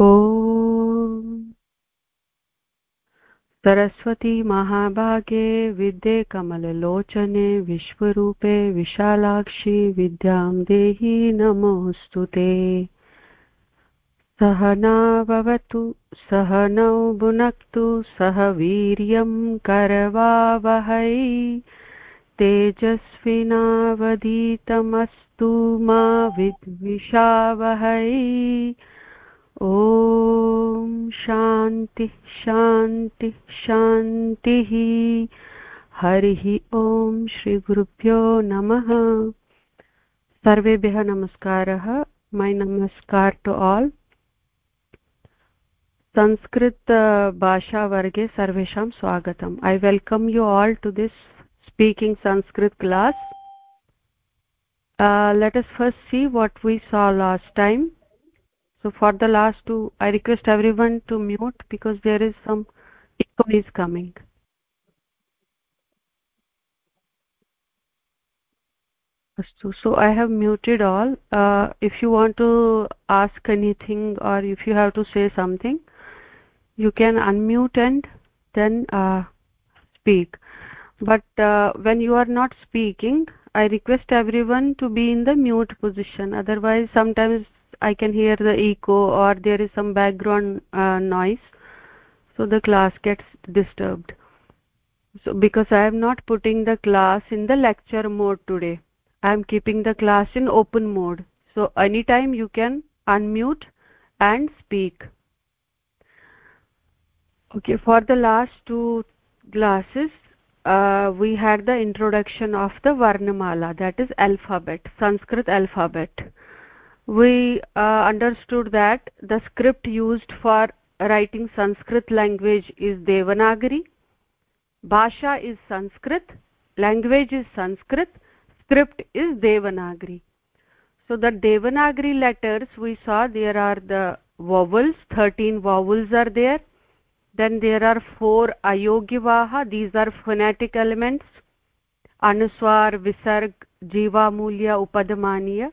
ॐ सरस्वती महाभागे विद्ये कमललोचने, विश्वरूपे विशालाक्षि विद्यां देहि नमोऽस्तु ते। सहनाववतु सहनौ भुनक्तु, सह वीर्यं करवावहै। तेजस्विनावधीतमस्तु मा विद्विषावहै। ॐ शान्तिः शान्तिः शान्तिः। हरिः ॐ श्रीगुरुभ्यो नमः। सर्वेभ्यः नमस्कारः। मै नमस्कार टु आल्। संस्कृत भाषावर्गे सर्वेषां स्वागतम्। I welcome you all to this speaking Sanskrit class let us first see what we saw last time. So for the last two i request everyone to mute because there is some echo is coming. So i have muted all. Uh, if you want to ask anything or if you have to say something you can unmute and then uh, speak. But uh, when you are not speaking i request everyone to be in the mute position. Otherwise sometimes i can hear the echo or there is some background uh, noise. So the class gets disturbed. So because i am not putting the class in the lecture mode today i am keeping the class in open mode. So anytime you can unmute and speak. Okay for the last two classes uh, we had the introduction of the varnamala that is alphabet sanskrit alphabet we uh, understood that the script used for writing sanskrit language is devanagari. Bhasha is sanskrit. Language is sanskrit. Script is devanagari. So the devanagari letters we saw there are the vowels. 13 vowels are there. Then there are four ayogyavaha these are phonetic elements. Anuswar visarg jiva mulya upadhmaniya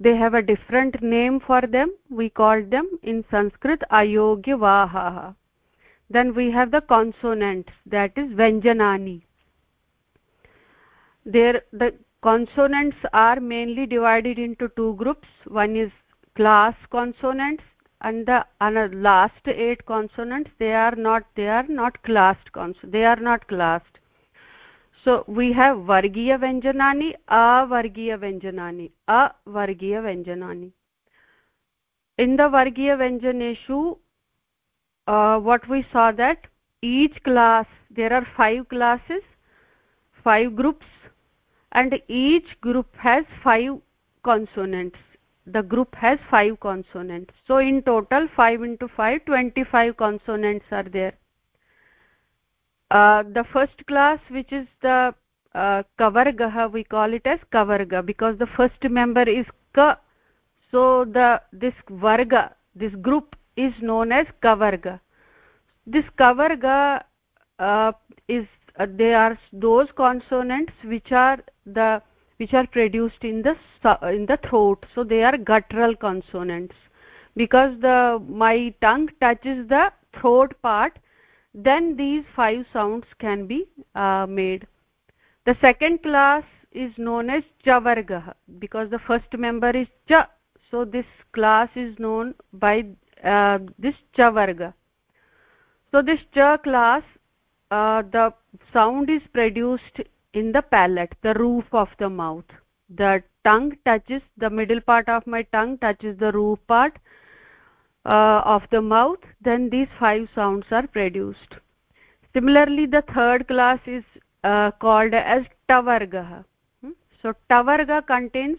they have a different name for them. We call them in sanskrit ayogyavaha then we have the consonants that is vyanjanani. There the consonants are mainly divided into two groups. One is class consonants and the last eight consonants they are not they are not classed they are not classed so we have vargiya vyanjanani avargiya vyanjanani avargiya vyanjanani. In the vargiya vyanjaneshu uh, what we saw that each class there are five classes five groups and each group has five consonants. The group has five consonants. So in total 5 into 5 25 consonants are there uh, the first class which is the uh, kavargah we call it as kavarga because the first member is ka so the this varga this group is known as kavarga. This kavarga uh, is uh, they are those consonants which are the which are produced in the in the throat. So they are guttural consonants because the my tongue touches the throat part then these five sounds can be uh, made. The second class is known as chavargah because the first member is cha so this class is known by uh, this chavarga so this cha class uh, the sound is produced in the palate the roof of the mouth. The tongue touches the middle part of my tongue touches the roof part uh, of the mouth then these five sounds are produced. Similarly the third class is uh, called as tavarga hmm? so tavarga contains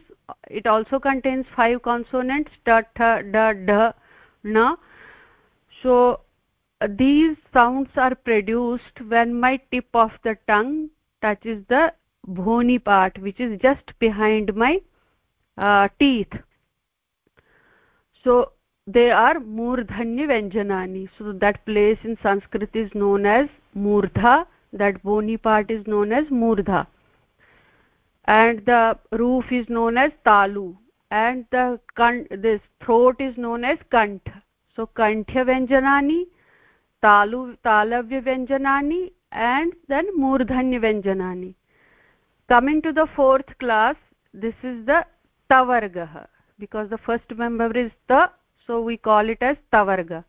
it also contains five consonants ta tha da dha na. So these sounds are produced when my tip of the tongue touches the bhoni part which is just behind my uh, teeth. So they are murdhanya vyanjanani. So that place in sanskrit is known as murdha. That boni part is known as murdha. And the roof is known as talu. And the this throat is known as kantha. So kanthya vyanjanani talu talavya vyanjanani and then murdhanya vyanjanani. Coming to the fourth class this is the tavargah because the first member is ta so we call it as tavarga.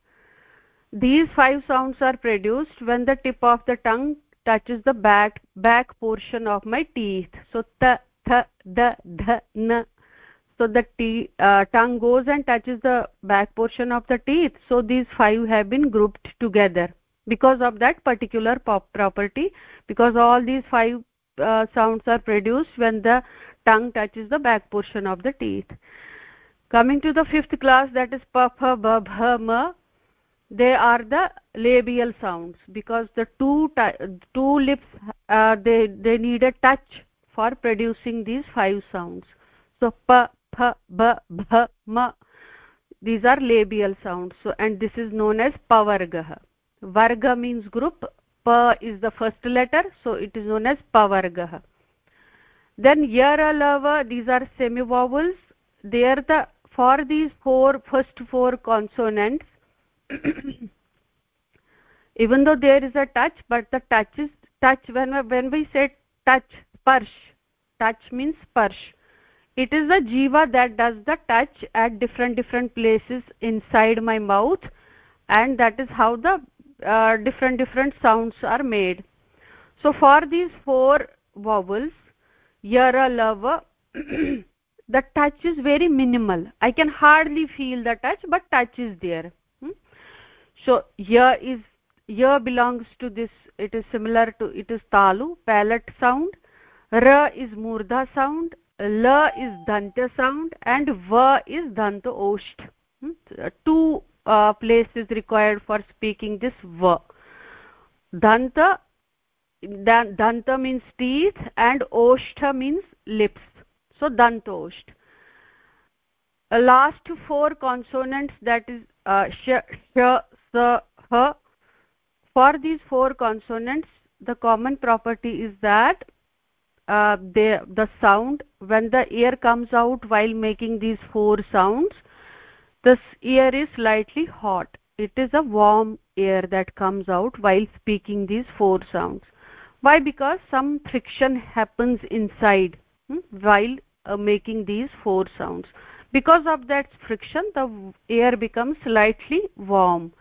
These five sounds are produced when the tip of the tongue touches the back back portion of my teeth. So ta tha da dha na so the uh, tongue goes and touches the back portion of the teeth. So these five have been grouped together because of that particular property. Because all these five uh, sounds are produced when the tongue touches the back portion of the teeth coming to the fifth class that is pa pha ba bha ma they are the labial sounds because the two two lips uh, they they need a touch for producing these five sounds. So pa pha ba bha ma these are labial sounds. So and this is known as pavargah. Varga means group. Pa is the first letter so it is known as pavargah. Then yara lava these are semi vowels they are the for these four first four consonants even though there is a touch but the touch is touch when when we say touch sparsh touch means sparsh. It is the jiva that does the touch at different different places inside my mouth and that is how the uh, different different sounds are made. So for these four vowels yara lava the touch is very minimal. I can hardly feel the touch but touch is there. Hmm? so ya is ya belongs to this it is similar to it is talu palate sound. Ra is murdha sound la is danta sound and va is danta osht. Hmm? two uh, places required for speaking this va danta danta means teeth and oshtha means lips so dantosht. Last four consonants that is uh, sh sh sa ha for these four consonants the common property is that uh, the the sound when the air comes out while making these four sounds this air is slightly hot. It is a warm air that comes out while speaking these four sounds. Why? Because some friction happens inside hmm, while uh, making these four sounds. Because of that friction the air becomes slightly warm.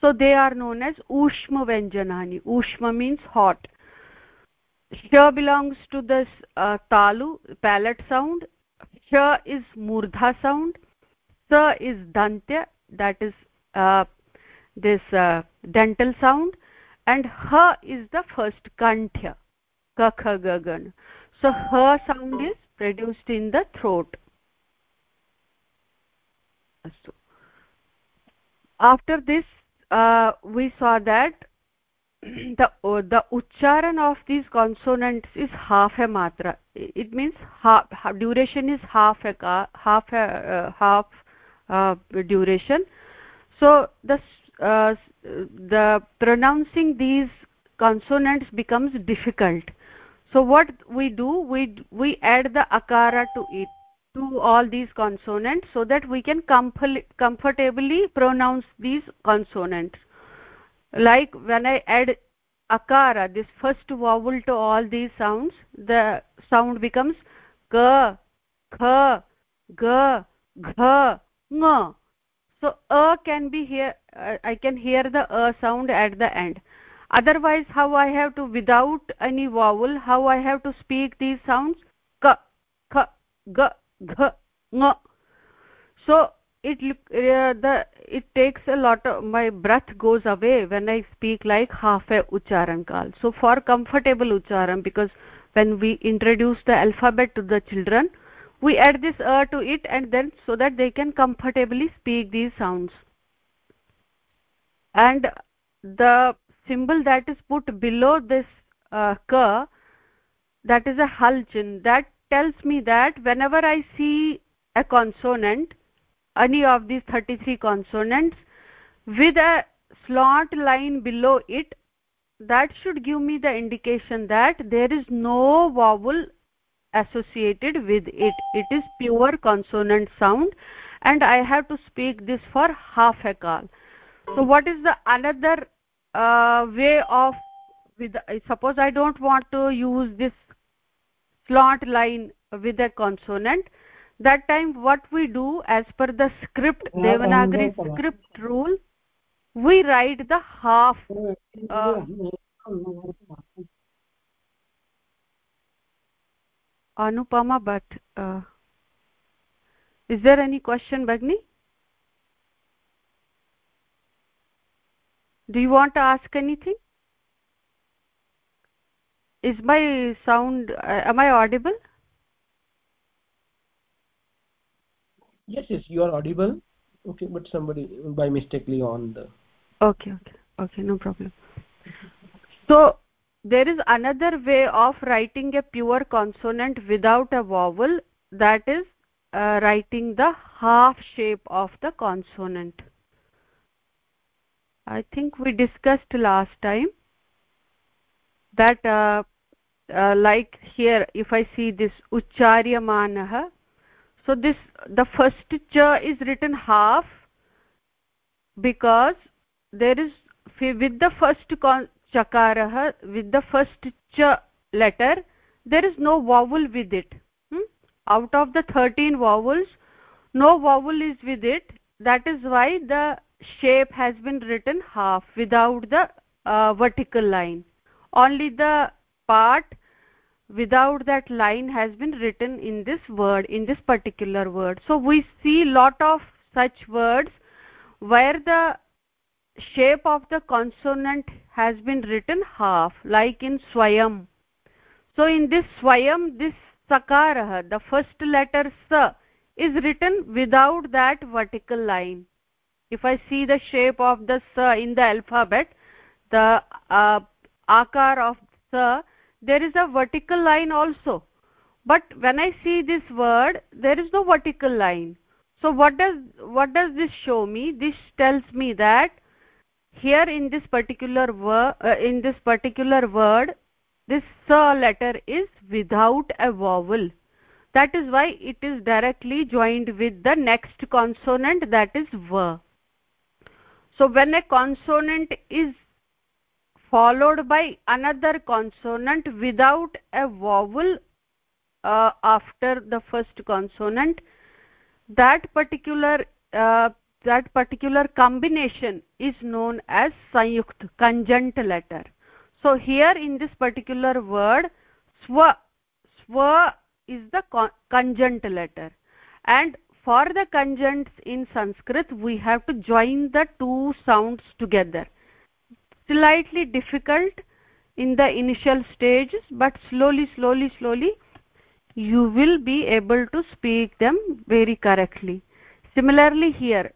So they are known as ushma vyanjanani ushma means hot. Sh belongs to this uh, talu palate sound. Sh is murdha sound. Sa is dantya that is uh, this uh, dental sound. And ha is the first kanthya kakha gagan so ha sound is produced in the throat. After this uh, we saw that the uh, the uchcharan of these consonants is half a matra. It means half, duration is half a half a uh, half uh, duration. So the uh, the pronouncing these consonants becomes difficult so what we do we we add the akara to it to all these consonants so that we can comfortably pronounce these consonants. Like when i add akara this first vowel to all these sounds the sound becomes ka kha ga gha nga so a can be here uh, i can hear the a sound at the end otherwise how i have to without any vowel how i have to speak these sounds? Ka kha ga gha nga so it uh, the it takes a lot of my breath goes away when i speak like half a ucharan kal so for comfortable ucharan because when we introduce the alphabet to the children we add this a to it and then so that they can comfortably speak these sounds. And the symbol that is put below this uh, ka that is a halchin that tells me that whenever i see a consonant any of these 33 consonants with a slot line below it that should give me the indication that there is no vowel associated with it. It is pure consonant sound and i have to speak this for half a call. So what is the another uh, way of with suppose i don't want to use this slant line with a consonant that time what we do as per the script devanagari script rule we write the half uh, anupama but uh, is there any question bagni do you want to ask anything? Is my sound uh, am i audible? Yes yes you are audible. Okay but somebody by mistakenly on the okay okay okay no problem. So there is another way of writing a pure consonant without a vowel that is uh, writing the half shape of the consonant i think we discussed last time that uh, uh, like here if i see this ucharyamanah so this the first cha is written half because there is with the first chakarah with the first cha letter there is no vowel with it hmm? out of the 13 vowels no vowel is with it that is why the shape has been written half without the uh, vertical line. Only the part without that line has been written in this word in this particular word. So we see lot of such words where the shape of the consonant has been written half like in swayam. So in this swayam this sakarah the first letter sa is written without that vertical line if i see the shape of the sa in the alphabet the uh, akar of sa there is a vertical line also. But when i see this word there is no vertical line. So what does what does this show me? This tells me that here in this particular word uh, in this particular word this sa letter is without a vowel. That is why it is directly joined with the next consonant that is va so when a consonant is followed by another consonant without a vowel uh, after the first consonant that particular uh, that particular combination is known as sanyukt conjunct letter. So here in this particular word swa swa is the conjunct letter. And for the conjuncts in sanskrit we have to join the two sounds together. Slightly difficult in the initial stages but slowly slowly slowly you will be able to speak them very correctly. Similarly here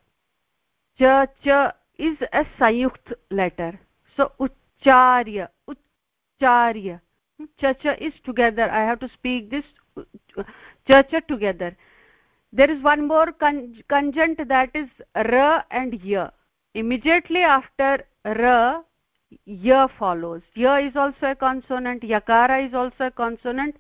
cha cha is a sayukt letter. So ucharya ucharya. Cha cha is together. I have to speak this cha cha together there is one more conjunct that is ra and ya immediately after ra ya follows. Ya is also a consonant yakara is also a consonant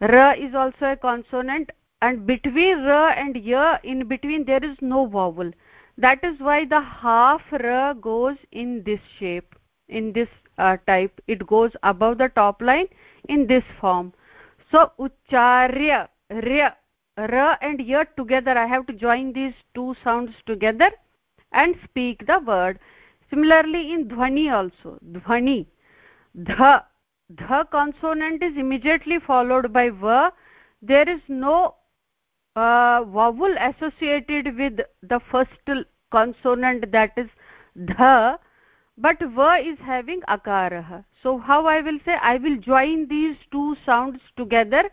ra is also a consonant and between ra and ya in between there is no vowel. That is why the half ra goes in this shape in this uh, type. It goes above the top line in this form. So ucharya ra ra and ya together i have to join these two sounds together and speak the word. Similarly in dhvani also dhvani dha dha consonant is immediately followed by va there is no uh, vowel associated with the first consonant that is dha but va is having akarah. So how i will say i will join these two sounds together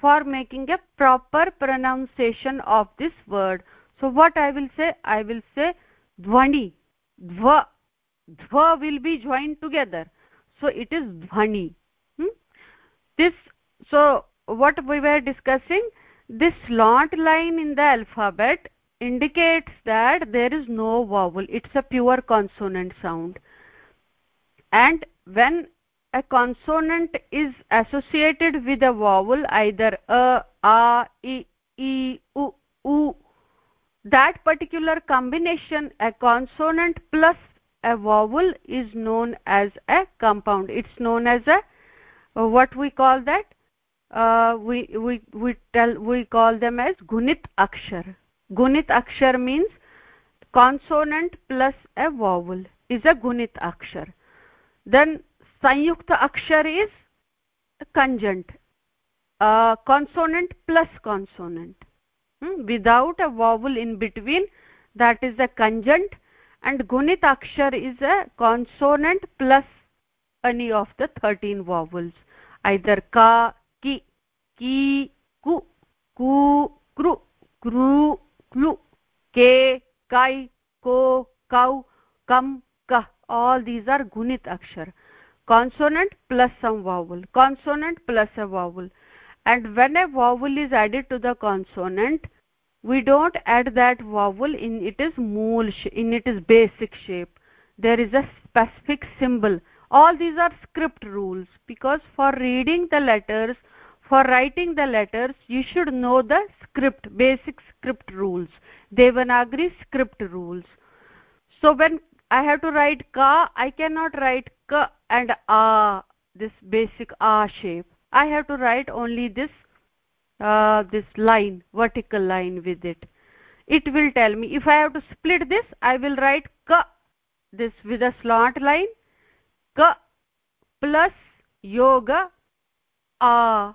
for making a proper pronunciation of this word. So what i will say i will say dhvani. Dhva dhva will be joined together. So it is dhvani. Hmm? this so what we were discussing this slant line in the alphabet indicates that there is no vowel. It's a pure consonant sound. And when a consonant is associated with a vowel either a a i i u u. That particular combination a consonant plus a vowel is known as a compound. It's known as a what we call that? Uh, we we we tell we call them as gunit akshar. Gunit akshar means consonant plus a vowel is a gunit akshar. Then samyukta akshar is conjunct consonant plus consonant without a vowel in between that is a conjunct and gunita akshar is a consonant plus any of the thirteen vowels either का की की कु कु क्रु क्रु clue के काई को cow कम कह all these are गुणित अक्षर. Consonant plus some vowel consonant plus a vowel. And when a vowel is added to the consonant we don't add that vowel in it is mool in it is basic shape. There is a specific symbol. All these are script rules because for reading the letters for writing the letters you should know the script basic script rules devanagari script rules. So when i have to write ka i cannot write ka and a this basic a shape. I have to write only this uh, this line vertical line with it. It will tell me if i have to split this i will write ka this with a slant line ka plus yoga a.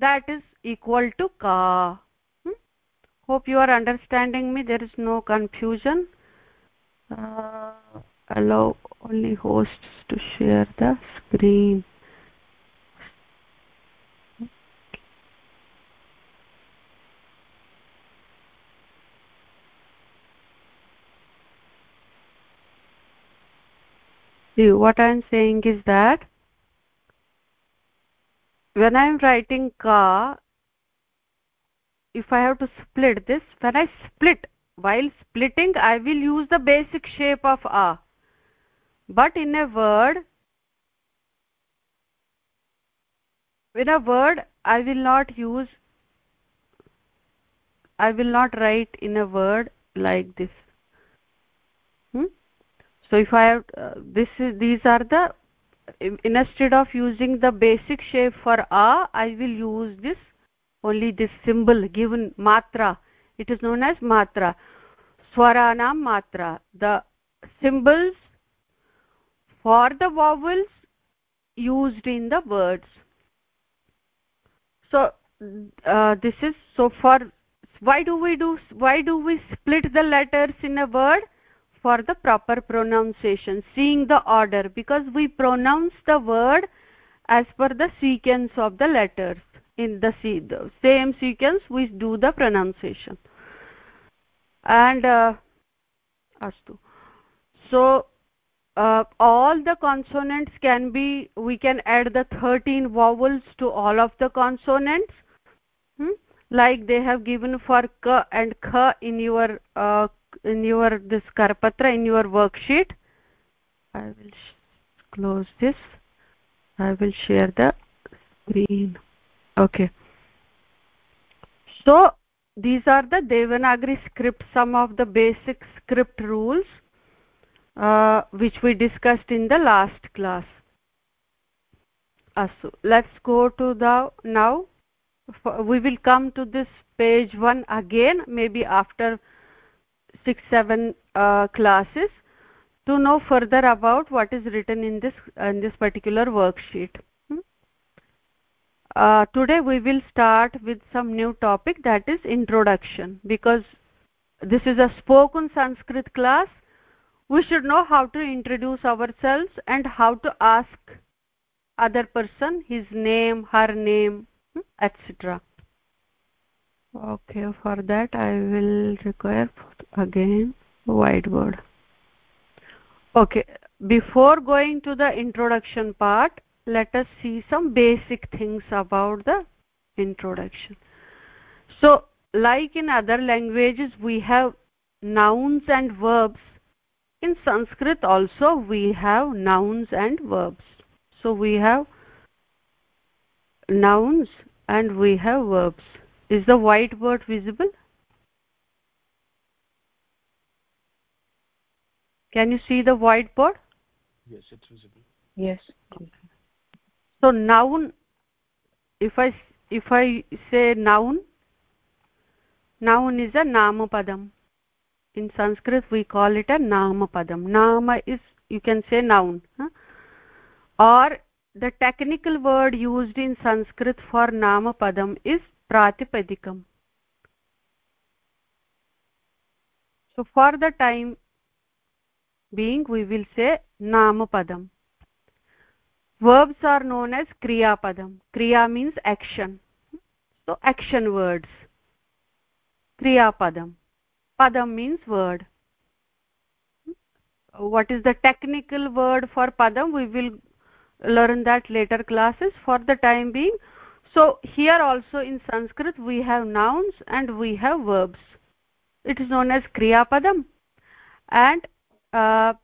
That is equal to ka hmm? hope you are understanding me. There is no confusion. Uh, allow only hosts to share the screen. See what i am saying is that when i am writing ka if i have to split this when i split while splitting i will use the basic shape of a but in a word in a word i will not use i will not write in a word like this. Hmm? so if i have uh, this is these are the instead of using the basic shape for a i will use this only this symbol given matra. It is known as matra. Swaranam matra. The symbols for the vowels used in the words. So uh, this is so for why do we do why do we split the letters in a word? For the proper pronunciation seeing the order because we pronounce the word as per the sequence of the letters. In the, the same sequence we do the pronunciation. And uh, astu. So uh, all the consonants can be we can add the 13 vowels to all of the consonants. Hmm? like they have given for k and kh in your uh, in your this karpatra in your worksheet. I will close this. I will share the screen. Okay. So these are the devanagari script some of the basic script rules uh, which we discussed in the last class asu let's go to the now we will come to this page 1 again maybe after six seven uh, classes to know further about what is written in this in this particular worksheet hmm? uh, today we will start with some new topic that is introduction because this is a spoken sanskrit class we should know how to introduce ourselves and how to ask other person his name her name hmm, etc okay for that i will require again whiteboard okay before going to the introduction part let us see some basic things about the introduction. So like in other languages we have nouns and verbs in sanskrit also we have nouns and verbs. So we have nouns and we have verbs. Is the white word visible? Can you see the white whiteboard yes it's visible. Yes. So noun if i if i say noun noun is a nama padam in sanskrit we call it a nama padam. Nama is you can say noun huh? or the technical word used in sanskrit for nama padam is pratipadikam so for the time being we will say nama padam. Verbs are known as kriya padam. Kriya means action. So action words. Kriya padam padam means word. What is the technical word for padam? We will learn that later classes for the time being. So here also in sanskrit we have nouns and we have verbs. It is known as kriya padam. And uh,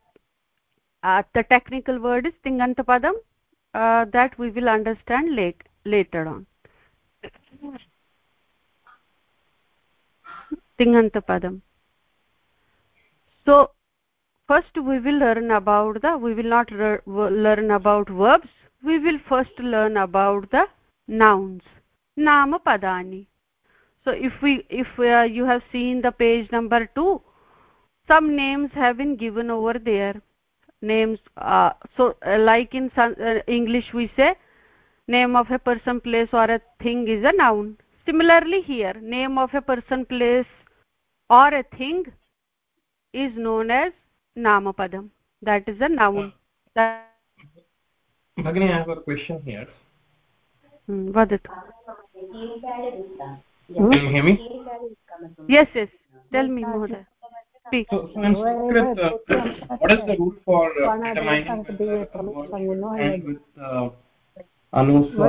uh, the technical word is tinganta padam uh, that we will understand late, later on. Tinganta padam so first we will learn about the we will not learn about verbs. We will first learn about the nouns. Nama padani. So if we if uh, you have seen the page number 2 some names have been given over there. Names uh, so uh, like in some, uh, english we say name of a person place or a thing is a noun. Similarly here name of a person place or a thing is known as namapadam that is a noun Bhagini, I have a question here. Hmm, vadatu. Can you hear me? Yes, yes. Tell me, Mohoday. Speak. So, so in Sanskrit, uh, what is the rule for uh, determining whether a word end with uh, अनुस्वार मला संक्रांत दिवशी कसं one second one, one second more Murali ममक halan one second in some cases i've seen that it ends with the anuswar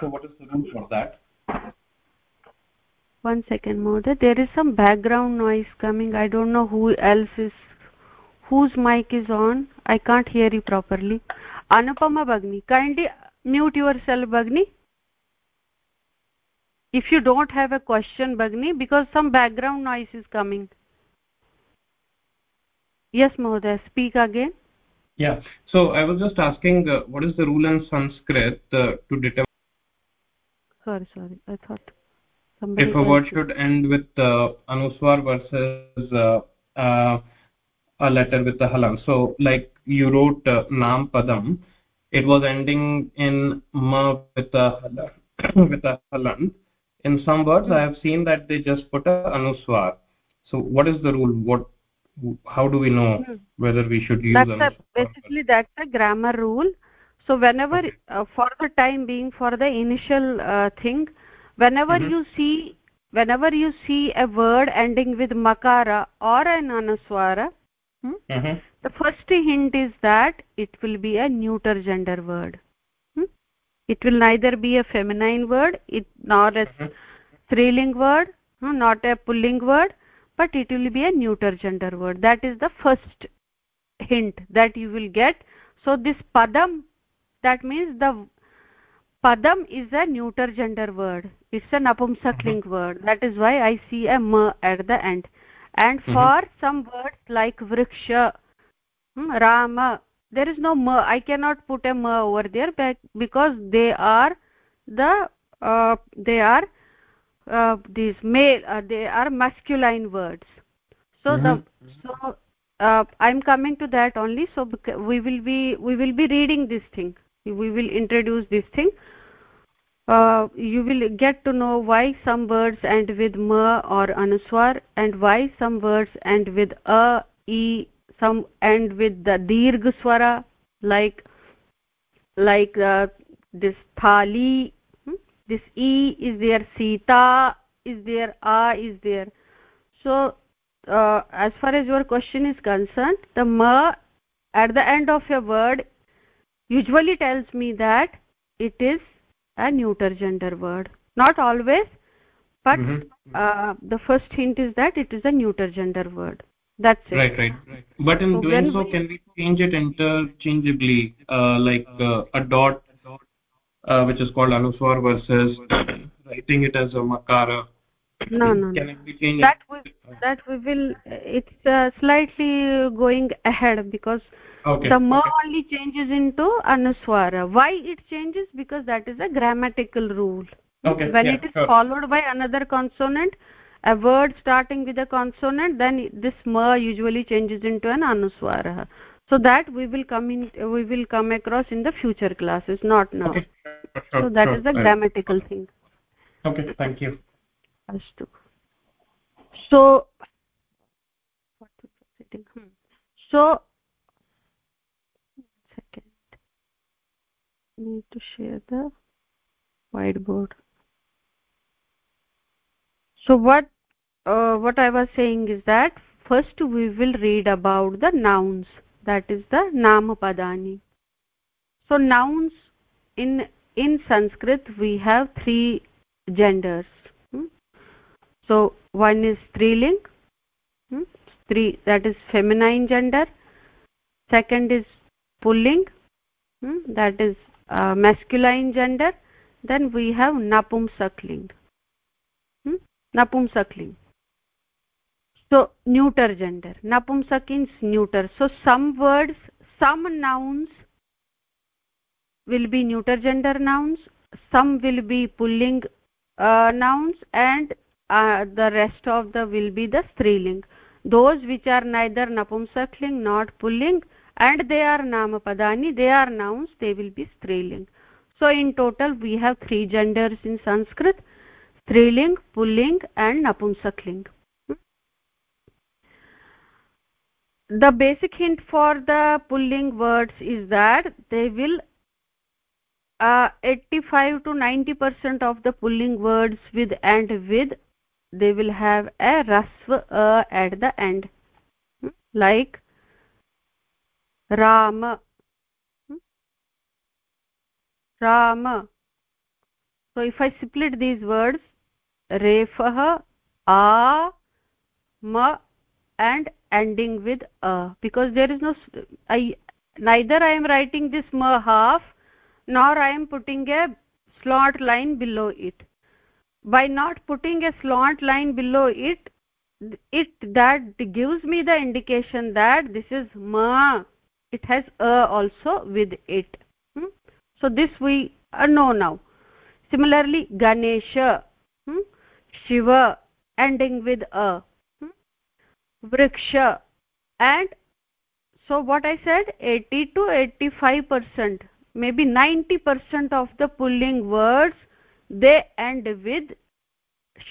so what is the rule for that one second more there is some background noise coming i don't know who else is whose mic is on i can't hear you properly anupama bagni kindly mute yourself bagni if you don't have a question bagni because some background noise is coming. Yes mohoday speak again. Yeah. So i was just asking uh, what is the rule in sanskrit uh, to determine sorry sorry. I thought if a word should end with uh, anuswar versus uh, uh, a letter with a halan so like you wrote uh, nam padam. It was ending in ma with a halan with a halan in some words i have seen that they just put a anuswar so what is the rule what how do we know mm. whether we should use that's a, basically that's a grammar rule so whenever okay. uh, for the time being for the initial uh, thing whenever mm -hmm. you see whenever you see a word ending with makara or an anuswara hmm, mm -hmm. the first hint is that it will be a neuter gender word it will neither be a feminine word it nor a mm-hmm. striling word not a pulling word but it will be a neuter gender word that is the first hint that you will get so this padam that means the padam is a neuter gender word it's an napumsakling mm -hmm. word that is why i see a m at the end and mm -hmm. for some words like vriksha hmm, rama there is no ma i cannot put a ma over there because they are the uh, they are uh, these male uh, they are masculine words so mm -hmm. the mm-hmm. so uh, i'm coming to that only so we will be we will be reading this thing we will introduce this thing uh, you will get to know why some words end with ma or anuswar and why some words end with a e some end with the dirgh swara like like uh, this thali hmm? this e is there sita is there a is there so uh, as far as your question is concerned the ma at the end of a word usually tells me that it is a neuter gender word not always but mm -hmm. uh, the first hint is that it is a neuter gender word that's it. Right right. Right but in So doing so we- can we change it interchangeably uh, like uh, a dot uh, which is called anuswar versus writing it as a makara? No no can no it? Be changed that we that we will it's uh, slightly going ahead because okay the ma okay. only changes into anuswara. Why it changes? Because that is a grammatical rule. Okay when yeah, it is sure. followed by another consonant a word starting with a consonant then this ma usually changes into an anuswara. So that we will come in we will come across in the future classes not now. Okay. so that is that sure. is the grammatical thing. Okay thank you. Astu so so second. Need to share the whiteboard so what uh, what i was saying is that first we will read about the nouns that is the nama padani so nouns in in sanskrit we have three genders hmm? so one is striling hmm? three that is feminine gender second is pulling hmm? that is uh, masculine gender then we have napumsakling? Napumsakling so neuter gender नपुंसकिन्स् neuter so some words some nouns will be neuter gender nouns some will be pulling nouns and the rest of the will be the striling those which are neither napunsakling not pulling and they are namapadani they are nouns they will be striling so in total we have three genders in Sanskrit striling pulling and napumsakling the basic hint for the pulling words is that they will uh, 85 to 90 percent of the pulling words with and with they will have a rasva uh, at the end Hmm? like rama Hmm? rama so if i split these words refah a ma and ending with a because there is no i neither i am writing this ma half nor i am putting a slot line below it. By not putting a slant line below it it that gives me the indication that this is ma it has a also with it. Hmm? so this we know now. Similarly ganesha. Hmm? Shiva ending with a hmm? vriksha and so what i said 80 to 85 percent maybe 90 percent of the pulling words they end with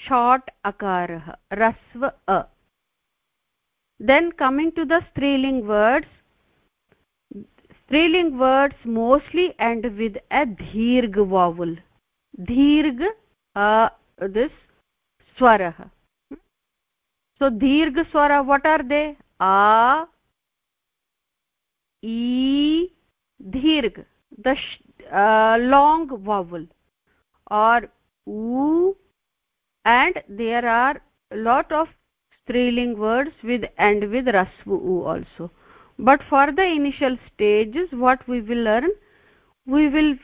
short akarah rasva a then coming to the striling words striling words mostly end with a dheerg vowel dheerg uh, this swarah. So dheerg swara what are they? A e dheerg the uh, long vowel. Or u and there are lot of striling words with end with rasvu u also. But for the initial stages what we will learn we will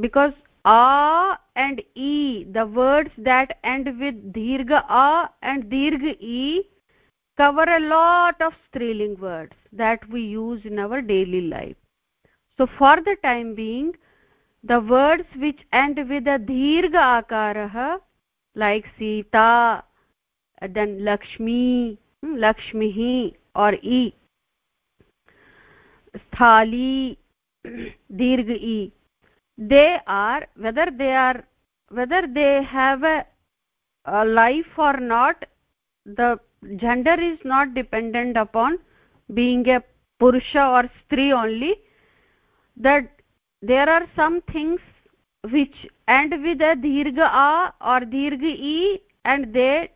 because a and e the words that end with dirgha a and dirgha e cover a lot of striling words that we use in our daily life so for the time being the words which end with a dirgha akarah like sita then lakshmi lakshmihi or e sthali dirgha e they are whether they are whether they have a, a life or not the gender is not dependent upon being a purusha or stri only that there are some things which end with a dirgha a or dirgha e and they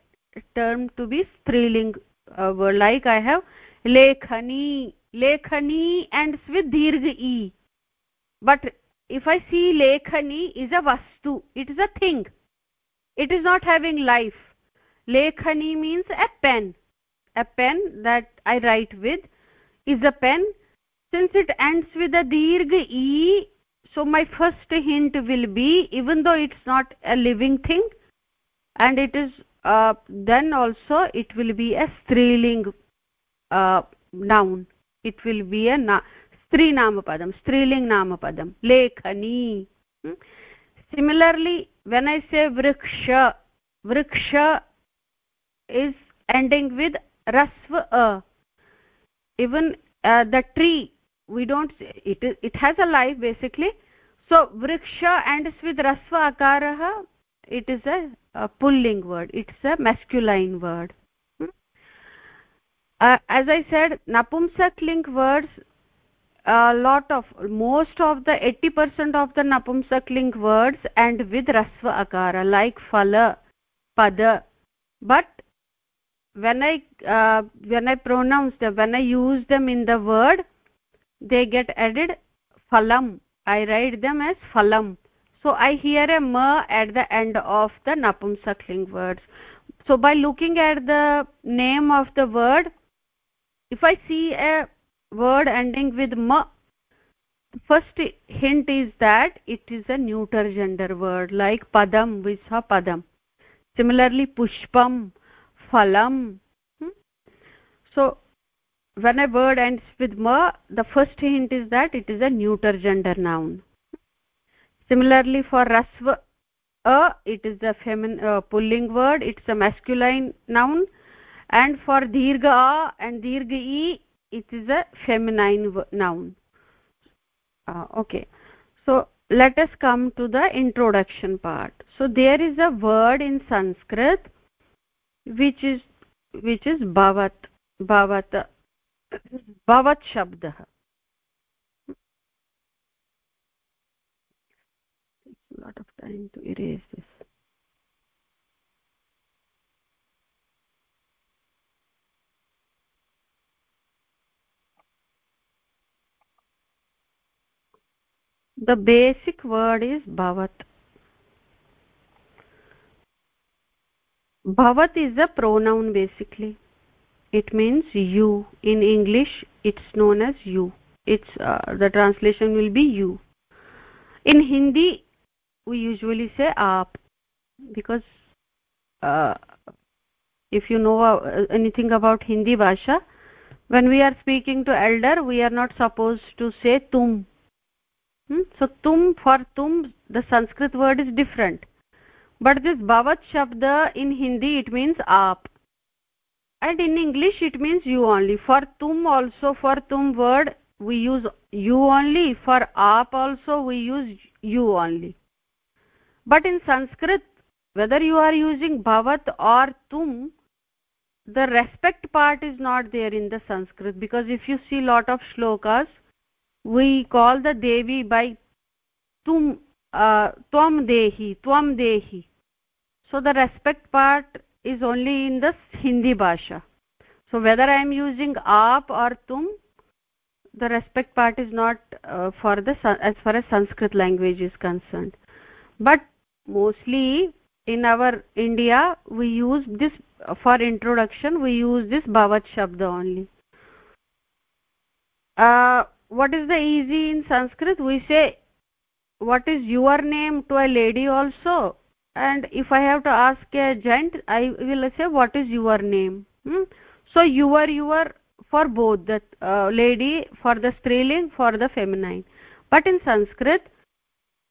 term to be striling uh, like i have lekhani lekhani ends with dirgha e. But if i see lekhani is a vastu it is a thing. It is not having life. Lekhani means a pen. A pen that i write with is a pen. Since it ends with a dirgha e so my first hint will be even though it's not a living thing and it is uh, then also it will be a striling uh, noun. It will be a strinamapadam, strilinganamapadam, lekhani. Similarly when I say vriksha vriksha is ending with रस्व even the tree we don't it it has a life basically so वृक्ष ends with रस्व अकारः it is a pulling word it's a masculine word as I said नपुंसक् link words a lot of most of the 80% of the napumsakling words and with rasva akara like phala pada. But when i uh, when i pronounce them when i use them in the word they get added phalam. I write them as phalam. So i hear a ma at the end of the napumsakling words. So by looking at the name of the word if i see a word ending with ma. First hint is that it is a neuter gender word like padam visha padam. Similarly pushpam phalam. Hmm? so when a word ends with ma the first hint is that it is a neuter gender noun. Similarly for rasva a it is a feminine uh, pulling word it's a masculine noun. And for dirgha a and dirgha e it is a feminine noun. Uh, okay. So let us come to the introduction part. So there is a word in sanskrit which is which is bhavat bhavat bhavat shabdah. Lot of time to erase this the basic word is bhavat. Bhavat is a pronoun basically. It means you. In english it's known as you. It's uh, the translation will be you. In hindi we usually say aap because uh, if you know uh, anything about hindi bhasha when we are speaking to elder we are not supposed to say tum hmm? so tum for tum the sanskrit word is different. But this bhavat shabda in hindi it means aap. And in english it means you only. For tum also for tum word we use you only. For aap also we use you only. But in sanskrit whether you are using bhavat or tum the respect part is not there in the sanskrit. Because if you see lot of shlokas we call the devi by tum uh, tvam dehi tvam dehi. So the respect part is only in the hindi bhasha. So whether i am using aap or tum the respect part is not uh, for the as far as sanskrit language is concerned. But mostly in our india we use this for introduction we use this bhavat shabda only. Uh, what is the easy in sanskrit? We say what is your name to a lady also? And if i have to ask a gent i will say what is your name? Hmm? so your your for both the uh, lady for the striling for the feminine. But in sanskrit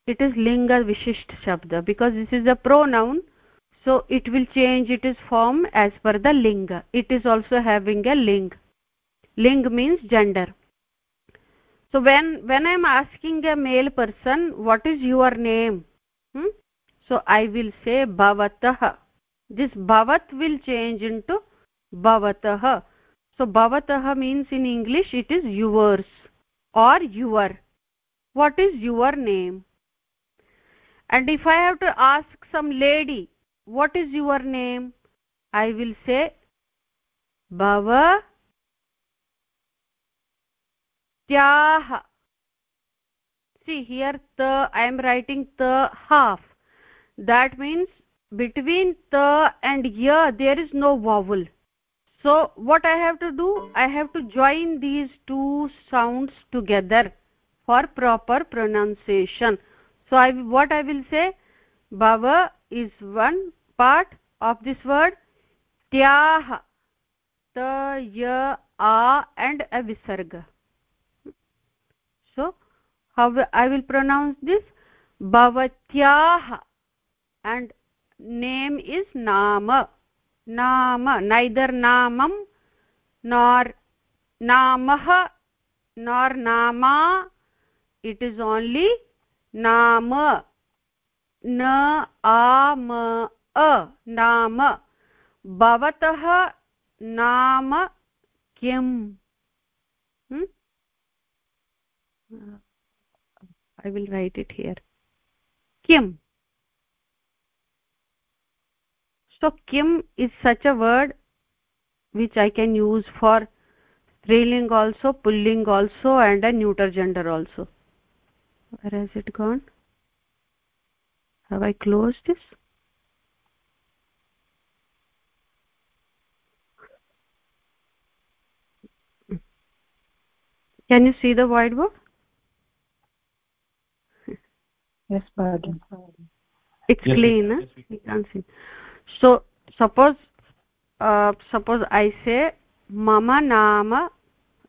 it is linga vishisht shabda because this is a pronoun. So it will change its form as per the linga. It is also having a ling. Ling means gender so when when i am asking a male person what is your name? Hmm? so i will say bhavatah this bhavat will change into bhavatah so bhavatah means in english it is yours or your. What is your name? And if i have to ask some lady what is your name? I will say bhava tyah see here the i am writing the half. That means between the and ya there is no vowel. So what i have to do? I have to join these two sounds together for proper pronunciation. So i what i will say? Bhava is one part of this word. Tyah ta ya a and a visarga how i will pronounce this bhavatyah and name is nama nama neither namam nor namah nor nama it is only nama na am a nama bhavatah नाम किम् I will write it here. Kim. So kim is such a word which i can use for striling also pulling also and a neuter gender also. Where has it gone? Have i closed this? Can you see the whiteboard yes pardon. It's yes, clean yes, eh? yes, you can. See. So suppose uh, suppose i say mama nama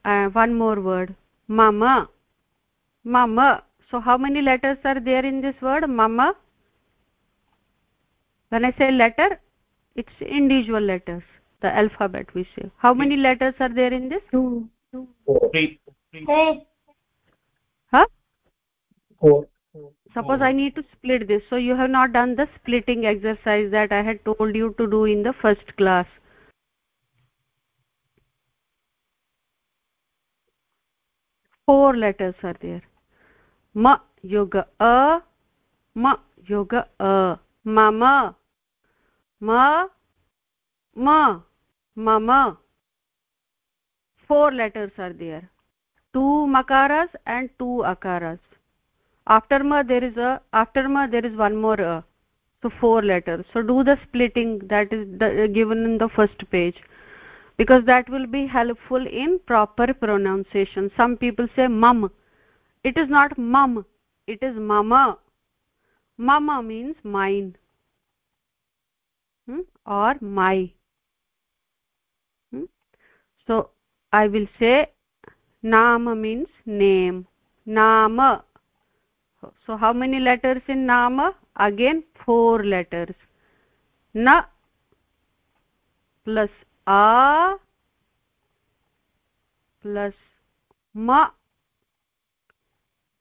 uh, one more word. Mama mama. So how many letters are there in this word mama when i say letter it's individual letters the alphabet we say. How many letters are there in this? Two. Three huh? Four suppose oh. i need to split this. So you have not done the splitting exercise that i had told you to do in the first class. Four letters are there. Ma yoga a. Ma yoga a. Mama. Ma. Ma mama. Four letters are there. Two makaras and two akaras after ma there is a after ma there is one more a so four letters. So do the splitting that is the, given in the first page. Because that will be helpful in proper pronunciation. Some people say mum. It is not mum. It is mama. Mama means mine. Hmm? or my. Hmm? so i will say nama means name. Nama so how many letters in nama? Again four letters. Na plus a plus ma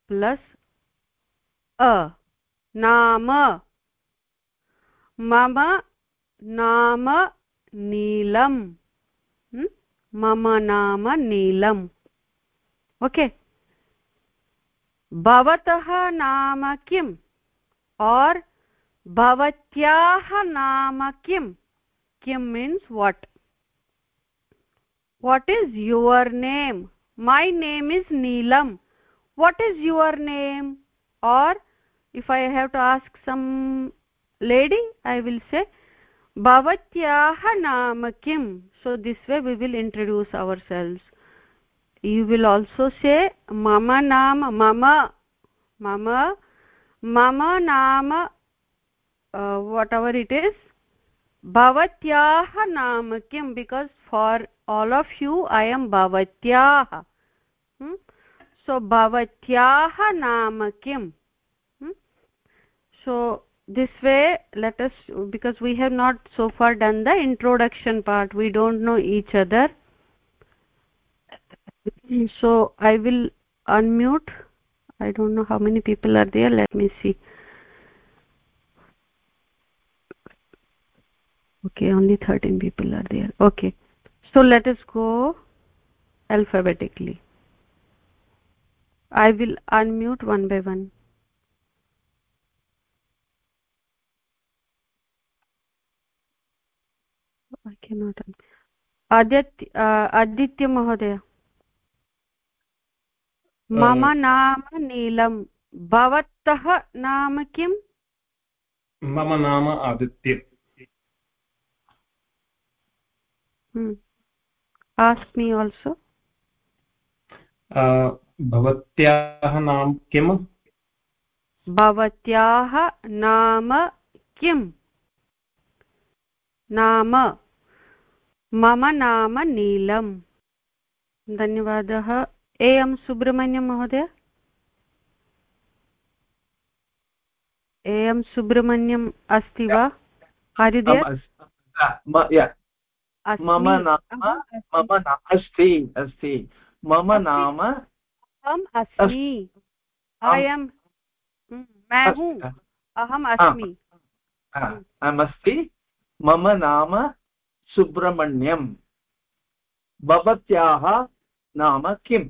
plus a. Nama. Mama nama neelam. Hmm? mama nama neelam. Okay. भवतः नाम किम्? और् भवत्याः नाम किम्? किम् means what what is your name my name is Neelam what is your name or if I have to ask some lady I will say भवत्याः नाम किम् so this way will introduce our sales you will also say mama naam mama mama mama naam uh, whatever it is. Bhavatyah naam kim? Because for all of you i am bhavatyah. Hmm? so bhavatyah naam kim? Hmm? so this way let us because we have not so far done the introduction part. We don't know each other so i will unmute i don't know how many people are there let me see okay only 13 people are there okay so let us go alphabetically i will unmute one by one i cannot aditya uh, aditya mahoday मम नाम नीलं भवतः नाम किम्? मम नाम Aditya me also भवत्याः नाम किम्? भवत्याः नाम किम्? नाम। मम नाम नीलम्। धन्यवादः। ए एम् सुब्रह्मण्यं महोदय ए एम् सुब्रह्मण्यम् अस्ति वा हरिदेव मम नाम मम अस्ति अस्ति मम नाम अहम् अस्मि ऐ एम् मैं हूँ। अहम् अस्मि अहमस्ति मम नाम सुब्रह्मण्यं भवत्याः नाम किम्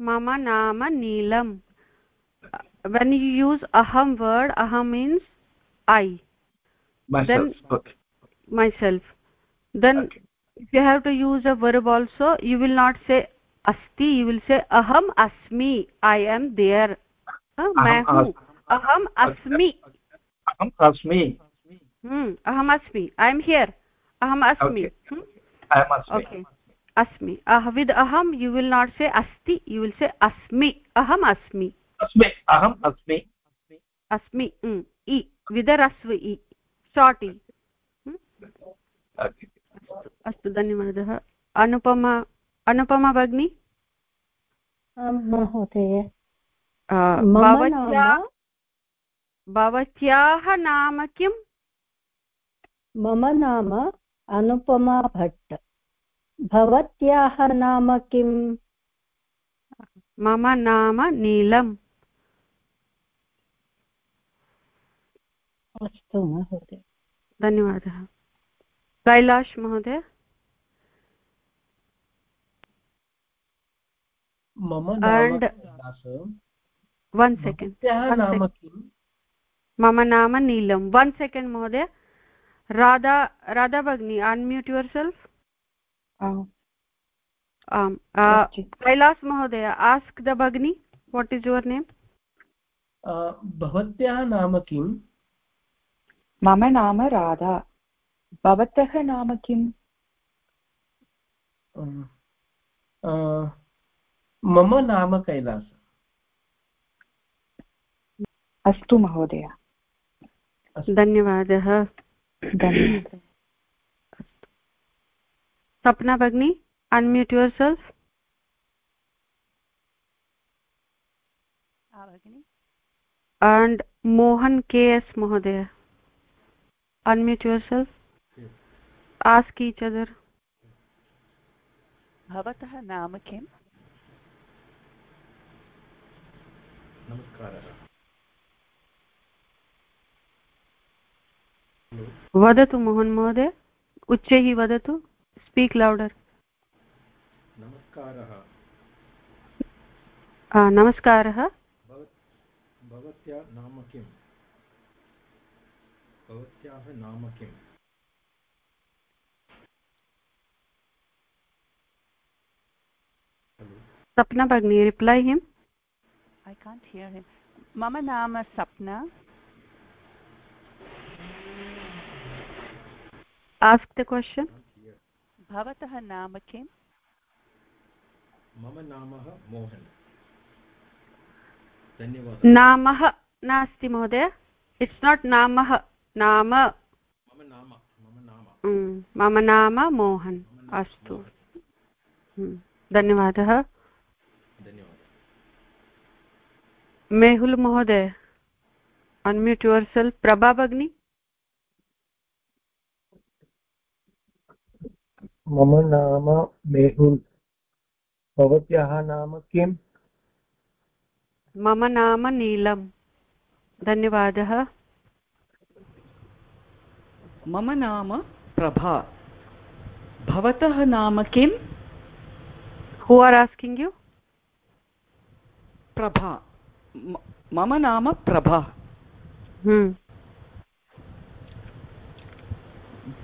मम नाम नीलम् when you use aham word aham means i myself then okay. myself then okay. if you have to use a verb also you will not say asti you will say aham asmi i am there मैं हूँ अहम् अस्मि अहम् अस्मि अहम् अस्मि I am here अहम् अस्मि ओके अस्मि। विद् अहं यु विल् नाट् से अस्ति यु विल् से अस्मि। अहम् अस्मि। अस्मि अहम् अस्मि। अस्मि इ विदरस्व इ शार्ट् इ अस्तु। धन्यवादः। अनुपमा अनुपमा भगिनी? महोदय। भवत्याः नाम किम्? मम नाम अनुपमा भट्ट। भवत्याः नाम किम्? मम नाम नीलम्। अस्तु महोदय। धन्यवादः। कैलाश महोदय। मम नाम किम्? मम नाम नीलं वन् सेकेण्ड् महोदय। राधा राधा भगिनी unmute your self am Kailas mahoday ask the bhagini what is your name bhavatyah nama kim? मम नाम राधा। भवतः नाम किम्? मम नाम कैलास। अस्तु महोदय। धन्यवादः। धन्यवादः। Sapna bhagini unmute yourself and Mohan K S mahoday unmute your self आस की चदर नाम किम्? वदतु मोहन महोदय उच्चैः वदतु। स्पीक् लौडर् नमस्कारः। नमस्कारः। भवत्या नाम किम्? भवत्याः नाम किम्? Sapna bhagini reply him I can't hear him मम नाम सप्ना। आस्क् द क्वशन् भवतः नाम किम्? मम नाम मोहन्। धन्यवादः। नामः नास्ति महोदय। इट्स् नाट् नामः नाम। मम नाम मोहन्। अस्तु। धन्यवादः। धन्यवादः। मेहुल् महोदय अन्म्यूट् युवर् सेल् प्रभा भगिनी? मम नाम मेहुल् भवत्याः नाम किम्? मम नाम नीलम्। धन्यवादः। मम नाम प्रभा। भवतः नाम किम्? Who are asking you Prabha. मम नाम प्रभा।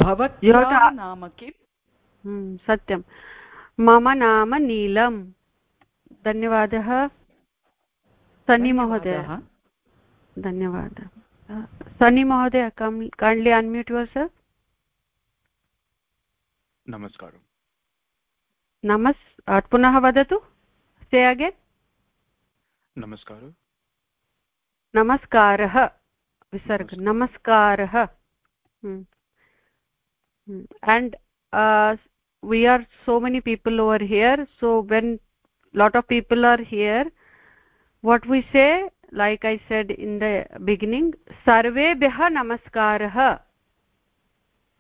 भवत्याः नाम किम्? सत्यं मम नाम नीलम्। धन्यवादः। सनि महोदय। धन्यवादः। सनि महोदय काण्ड्लि अन्म्यूट् युवर् सर् नमस्कारः। नमस् पुनः वदतु। से अगेन् नमस्कारः। नमस्कारः। विसर्ग। नमस्कारः। and uh, we are so many people over here. So when lot of people are here what we say like i said in the beginning sarve sarvebhyah namaskarah.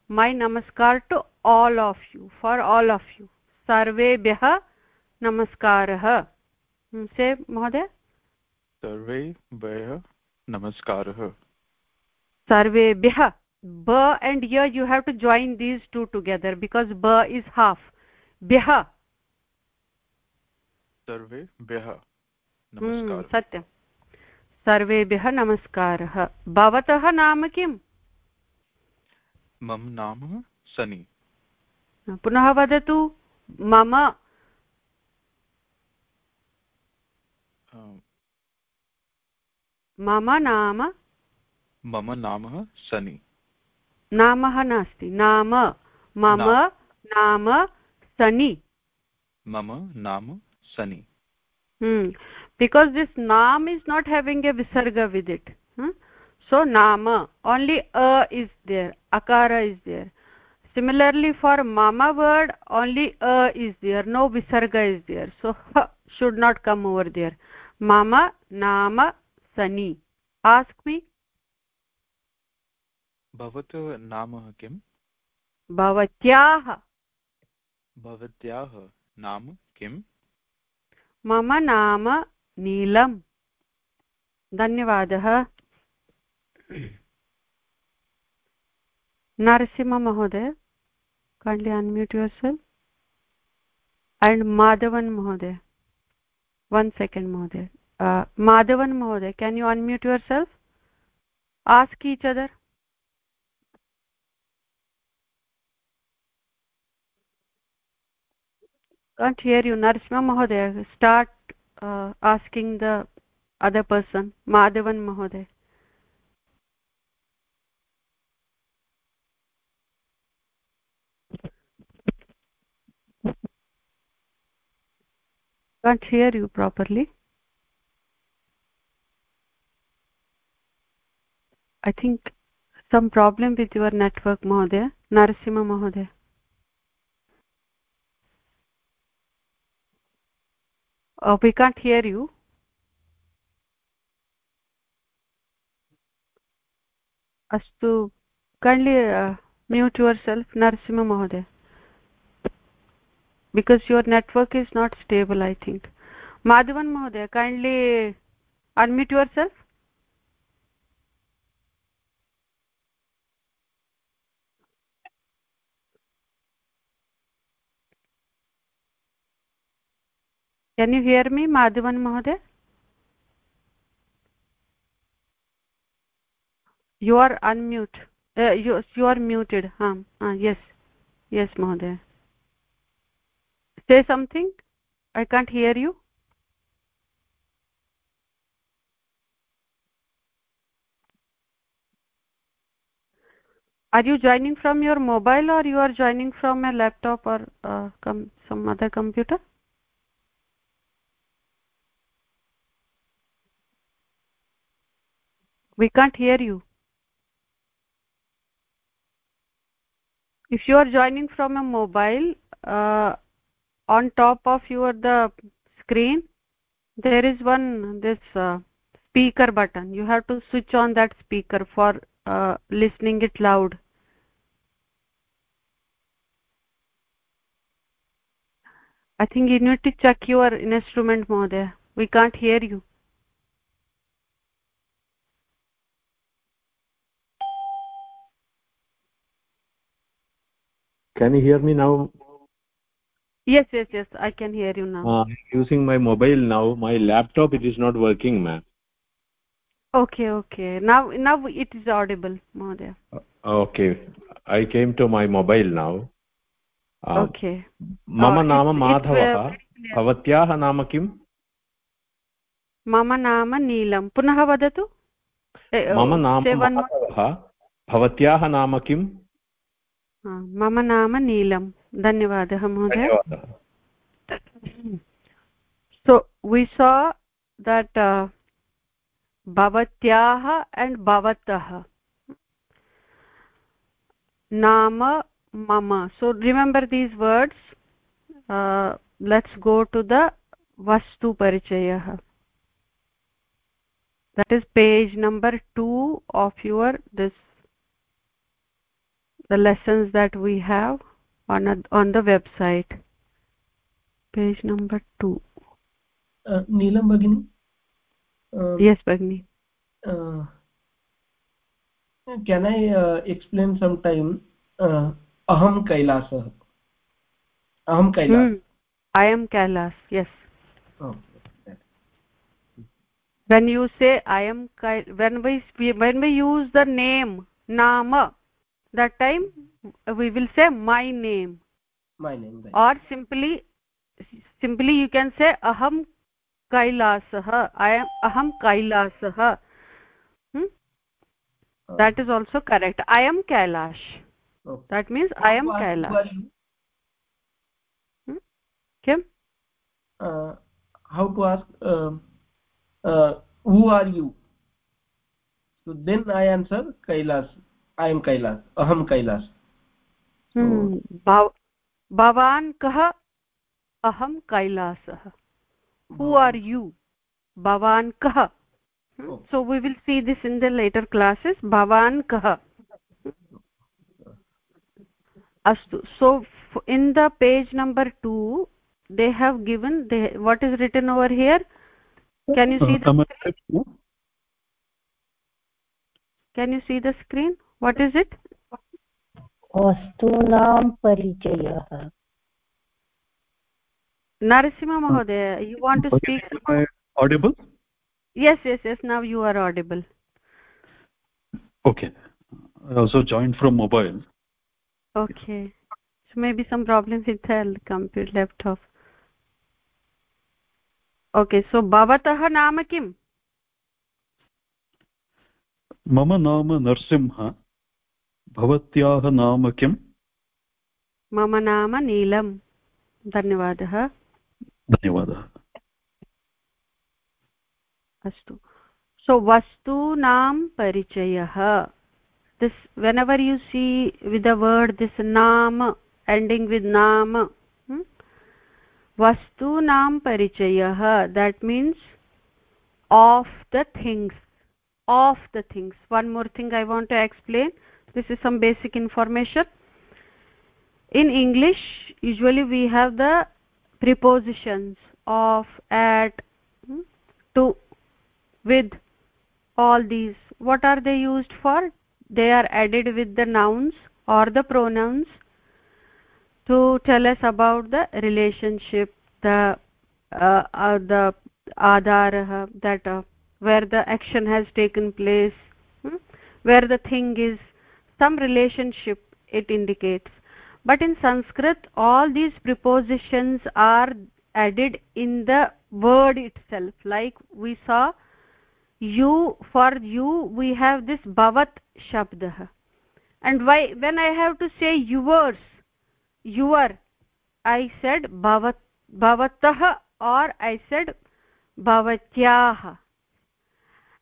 My namaskar to all of you for all of you. Sarve sarvebhyah namaskarah. Hmm, say mohoday sarvebhyah namaskarah. Sarvebhyah ba and ya you have to join these two together because ba is half. Bhyah हम्म, नमस्कारः सत्यं सर्वेभ्यः नमस्कारः भवतः नाम किम् मम नाम सनी पुनः वदतु मम मम नाम मम नाम सनी नामः नास्ति। नाम मम नाम सनि। मम नाम Sunny. Because this naam is not having a visarga with it so naam only A is there akara is there similarly for मम word only a is there no विसर्ग is there so should not come over there मम नाम सनि। Ask मी भवतः नाम किं भवत्याः। भवत्याः नाम किं मम नाम नीलम्। धन्यवादः। नरसिंहमहोदय kindly unmute yourself and Madhavan महोदय वन् सेकेण्ड् महोदय। माधवन् महोदय can you unmute yourself ask each other can't hear you narsimha mahoday start uh, asking the other person madhavan mahoday. Can't hear you properly. I think some problem with your network mahoday narasimha mahoday uh, we can't hear you अस्तु kindly uh, mute yourself narasimha mahoday because your network is not stable i think madhavan mahoday kindly unmute yourself can you hear me madhavan mahoday you are unmute. Uh, you you are muted. Um uh, yes. Yes mahoday say something. I can't hear you. Are you joining from your mobile or you are joining from a laptop or uh, some other computer we can't hear you. If you are joining from a mobile uh, on top of your the screen there is one this uh, speaker button. You have to switch on that speaker for uh, listening it loud. I think you need to check your instrument mohoday we can't hear you can you hear me now yes yes yes i can hear you now uh, using my mobile now my laptop it is not working ma'am okay okay now now it is audible mohoday okay i came to my mobile now uh, okay मम Uh, नाम it's- it's, माधवः uh, very clear. भवत्याः नाम किम् मम नाम नीलं पुनः वदतु ए, मम नाम say one more. माधवः भवत्याः नाम किम् हा, मम नाम नीलं धन्यवादः महोदय। सो वि सा दट् भवत्याः एण्ड् भवतः। नाम मम। So remember these words let's go to the वस्तुपरिचयः that is page number two of your this the lessons that we have on a, on the website. Page number 2 uh, neelam bagini? Uh, yes bagini. uh, can i uh, explain sometime uh, aham kailasah aham kailas hmm. i am kailas yes. Oh. when you say i am when we when we use the name nama that time we will say my name my name right. or simply simply you can say aham kailasah i am aham kailasah hmm? uh, that is also correct i am kailash okay. that means i am kailash hmm? okay uh, how to ask uh, uh, who are you so then i answer kailas I am Kailas अहं कैलास् भवान् कः अहं कैलासः हू आर् you भवान् कः so we will see this in the letter classes भवान् कः अस्तु so in the page number two they have given they what is written over here can you see the screen? can you see the screen what is it वस्तूनां परिचयः narasimha mahoday you want to speak am I audible yes yes yes now you are audible okay i also joined from mobile okay so maybe some problem with the computer laptop okay so bhavatah naam kim मम नाम नरसिंह भवत्याः नाम किम्? मम नाम नीलम्। धन्यवादः। धन्यवादः। अस्तु। सो so, वस्तूनां परिचयः। This whenever you see with a word this नाम एण्डिङ्ग् वित् नाम hmm? वस्तूनां परिचयः। That means of the things of the things one more thing I want to explain this is some basic information in english usually we have the prepositions of at hmm, to with all these what are they used for they are added with the nouns or the pronouns to tell us about the relationship the uh, uh, the that uh, where the action has taken place hmm? where the thing is some relationship it indicates. But in sanskrit all these prepositions are added in the word itself. Like we saw you for you we have this bhavat shabdah. And why when i have to say yours your i said bhavat bhavatah or i said bhavatyah.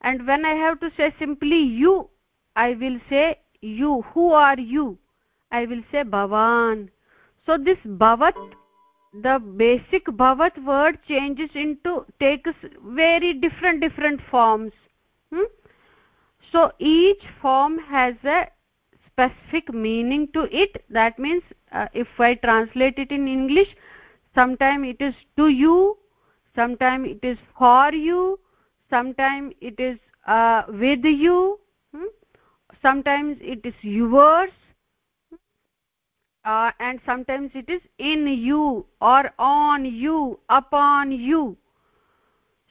And when i have to say simply you i will say you who are you? I will say bhavan. So this bhavat the basic bhavat word changes into takes very different different forms. Hmm? so each form has a specific meaning to it. That means uh, if i translate it in english sometime it is to you sometime it is for you sometime it is uh, with you. Hmm? Sometimes it is yours uh, and sometimes it is in you or on you upon you.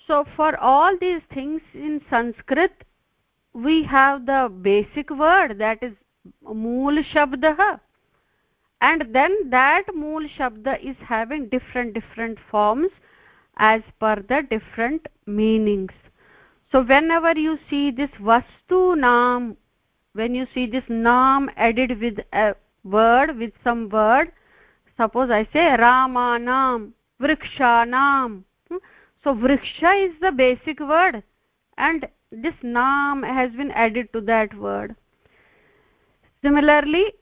So for all these things in sanskrit we have the basic word that is mool shabdah and then that mool shabda is having different different forms as per the different meanings. So whenever you see this vastu naam when you see this naam added with a word with some word suppose i say ramanam vrikshanam hmm? so vriksha is the basic word and this nam has been added to that word. Similarly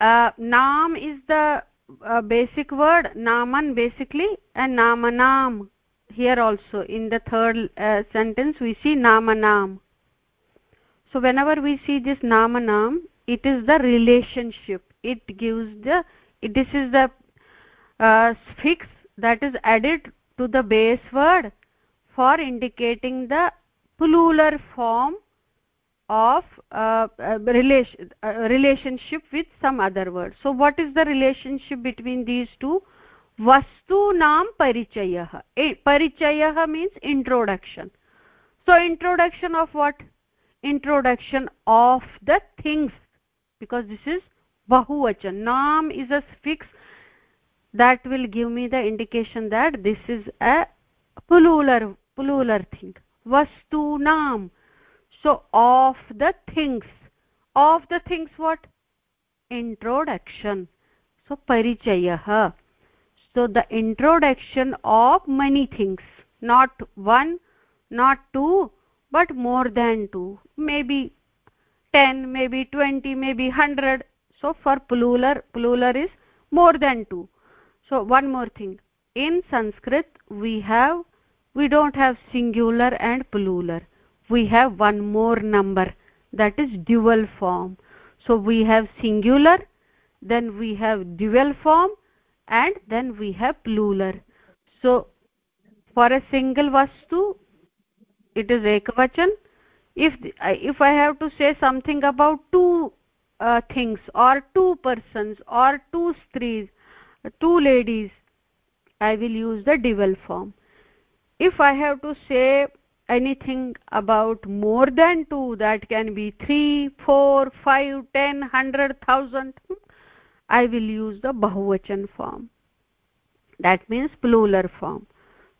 uh, nam is the uh, basic word naman basically and namanam here also in the third uh, sentence we see namanam so whenever we see this namanam it is the relationship. It gives the this is the uh, suffix that is added to the base word for indicating the plural form of uh, uh, relation uh, relationship with some other word. So what is the relationship between these two? Vastunam parichayah parichayah means introduction. So introduction of what introduction of the things because this is bahuvachan. Nam is a suffix that will give me the indication that this is a plural plural thing. Vastunam so of the things. Of the things what? Introduction. So parichayah. So the introduction of many things. Not one not two but more than two maybe 10 maybe 20 maybe 100 so for plural plural is more than two. So one more thing. In sanskrit we have we don't have singular and plural. We have one more number. That is dual form. So we have singular then we have dual form and then we have plural. So for a single vastu it is ekavachan if if i have to say something about two uh, things or two persons or two strees two ladies i will use the dual form. If i have to say anything about more than two that can be three four five ten hundred thousand i will use the bahuvachan form. That means plural form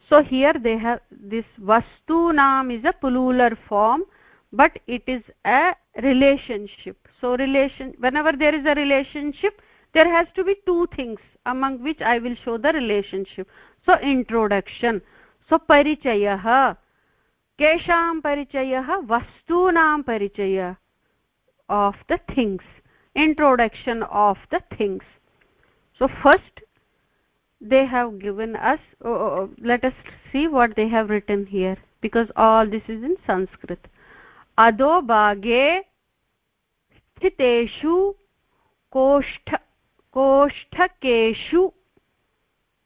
so here they have this vastu naam is a plural form but it is a relationship. So relation whenever there is a relationship there has to be two things among which i will show the relationship. So introduction. So parichayah. Kesham paricayah vastunam paricaya of the things. Introduction of the things. So first they have given us oh, oh, oh, let us see what they have written here because all this is in sanskrit ado bhage स्थितेषु कोष्ठ कोष्ठकेषु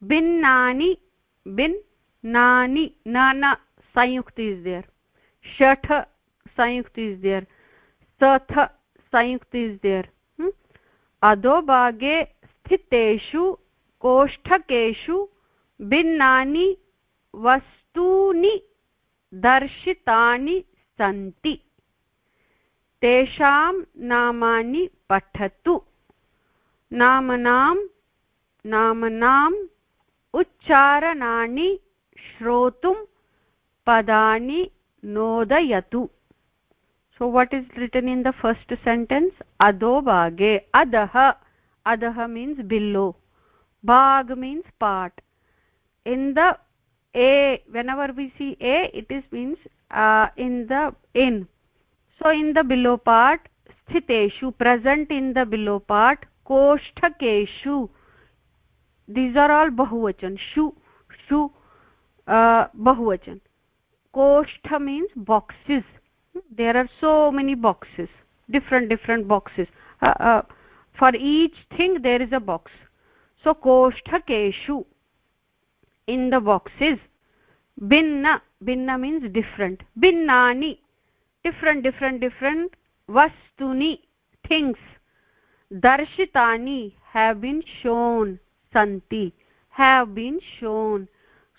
भिन्नानि भिन्नानि nana sanyukt is there shatha sanyukt is there satha संयुक्त is there अधोभागे स्थितेषु कोष्ठकेषु भिन्नानि वस्तूनि दर्शितानि सन्ति तेषां नामानि पठतु नामनां नामनाम् उच्चारणानि श्रोतुं पदानि नोदयतु what is written in the first sentence adho bhage adah adah means below bhag means part. In the a whenever we see a it is means uh, in the in. So in the below part sthiteshu present in the below part koshthakeshu these are all bahuvachan. Shu shu uh, bahuvachan. Koshtha means boxes. There are so many boxes. Different different boxes. Uh, uh, for each thing there is a box so koshthakeshu in the boxes binna binna means different. binnani different different different. vastuni things. darshitani have been shown. santi have been shown.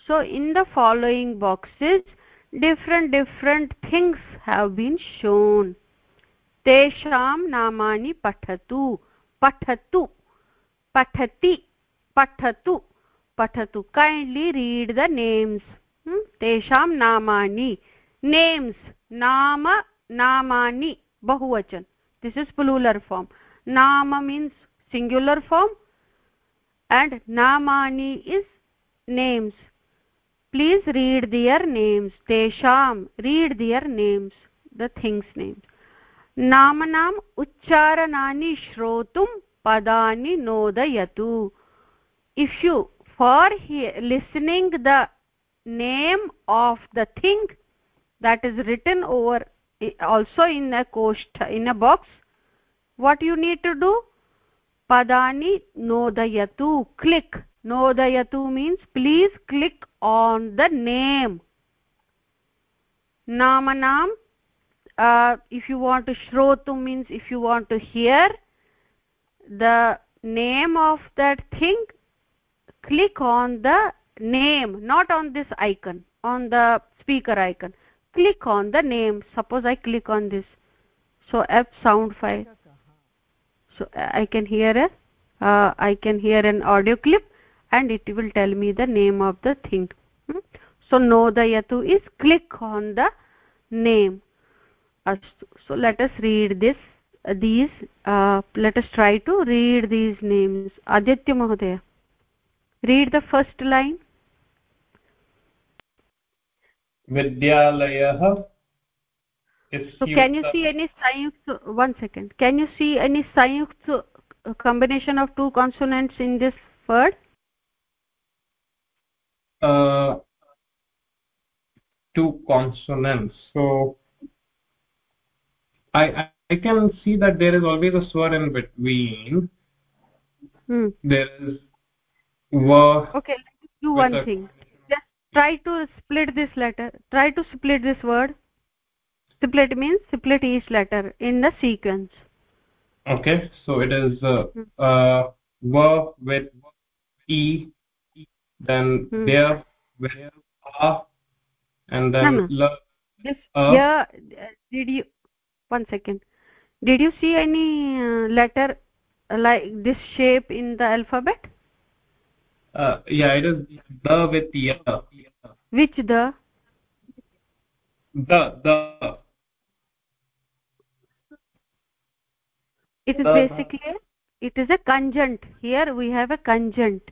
So in the following boxes different different things have been shown. tesham namani pathatu pathatu pathati pathatu kindly read the names hmm? tesham namani names nama namani bahuvachan this is plural form nama means singular form and namani is names please read their names tesham read their names the things names namanam uchcharanani shrotum padani nodayatu if you for listening the name of the thing that is written over also in a koshtha in a box what you need to do? Padani nodayatu click. Nodayatu means please click on the name. Namanam uh, if you want to shrotum means if you want to hear the name of that thing click on the name not on this icon on the speaker icon. Click on the name. Suppose i click on this. So f sound file. So i can hear a uh, i can hear an audio clip and it will tell me the name of the thing. Hmm? so nodayatu is click on the name. So let us read this uh, these uh, let us try to read these names. Aditya read the first line. Vidyalayah so can you see any sayukt one second. Can you see any sayukt combination of two consonants in this word? Uh, two consonants. So i i can see that there is always a swar in between. Hmm. there is va okay let's do one thing. Just try to split this letter try to split this word. Split means split each letter in the sequence. Okay so it is uh, hmm. uh va with e then hmm. there with a and then no, no. this uh, yeah did you one second. Did you see any uh, letter like this shape in the alphabet uh, yeah it is the with ya which the? the the. It is the, basically it is a conjunct. Here we have a conjunct.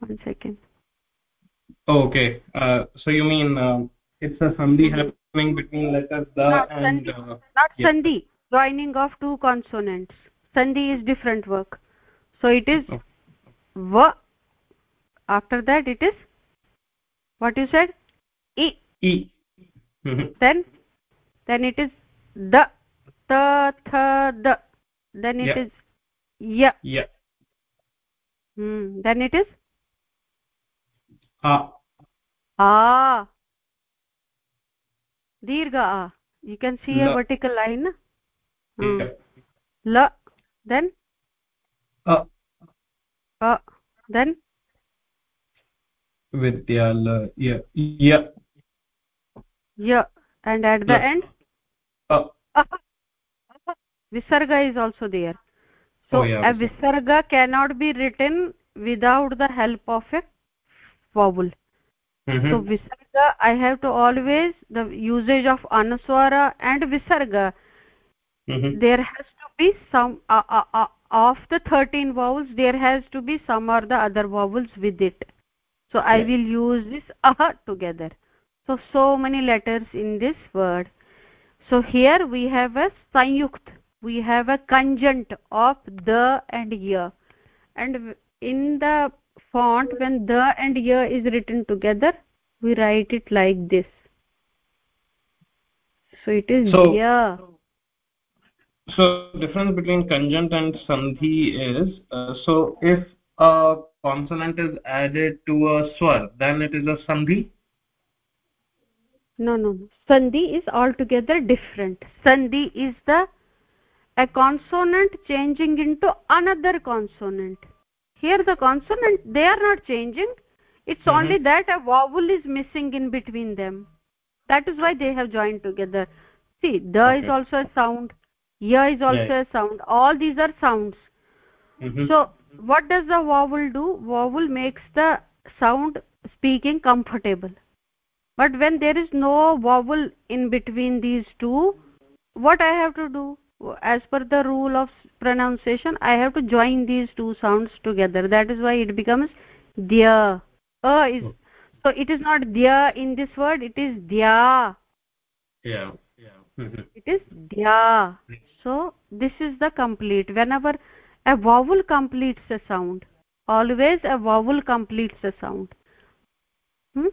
One second. Oh, okay uh, so you mean uh, it's a sandhi happening between letters the not and sandhi. Uh, not yeah. sandhi. Joining of two consonants. Sandhi is different work. So it is oh. Va after that it is what you said? E. E. Mm -hmm. then then it is the ta tha the then it yeah. is ya yeah hmm. Then it is? A. Ah dirgha a. You can see la. a vertical line. Hmm. yeah. la then? A a then? Vidyalaya yeah yeah. Yeah and at the end? Uh. visarga is also there. So oh, yeah, a visarga. Cannot be written without the help of a vowel. Mm -hmm. so visarga i have to always the usage of anuswara and visarga mm -hmm. there has to be some uh, uh, uh, of the 13 vowels there has to be some or the other vowels with it. So yeah. i will use this aha together. So so many letters in this word. So here we have a sanyukt. We have a conjunct of the and ya and in the font when the and ya is written together we write it like this. So it is so, ya so difference between conjunct and sandhi is uh, so if a consonant is added to a swar then it is a sandhi? No no sandhi is altogether different. Sandhi is the a consonant changing into another consonant. Here the consonant they are not changing. It's mm -hmm. only that a vowel is missing in between them. That is why they have joined together. See the okay. is also a sound ya is also yeah. a sound. All these are sounds. Mm -hmm. so what does the vowel do? Vowel makes the sound speaking comfortable. But when there is no vowel in between these two what i have to do? As per the rule of pronunciation i have to join these two sounds together. That is why it becomes dia. A is so it is not dia in this word it is dia. Yeah yeah. Mm-hmm. it is dya so this is the complete. Whenever a vowel completes a sound always a vowel completes a sound. Hmm?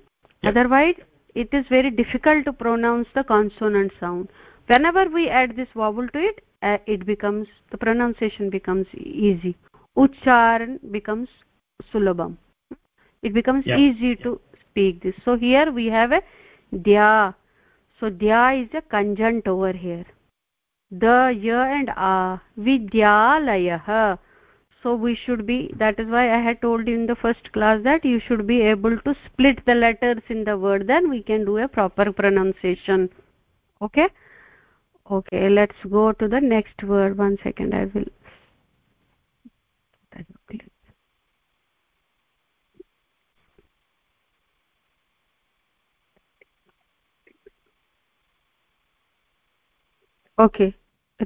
yep. otherwise it is very difficult to pronounce the consonant sound. Whenever we add this vowel to it uh, it becomes the pronunciation becomes easy. Uchcharan becomes sulabam it becomes yep. easy to speak this. So here we have a dya. So dya is a conjunct over here the ya and a vidyalayah so we should be that is why i had told you in the first class that you should be able to split the letters in the word then we can do a proper pronunciation. Okay? Okay let's go to the next word. One second i will okay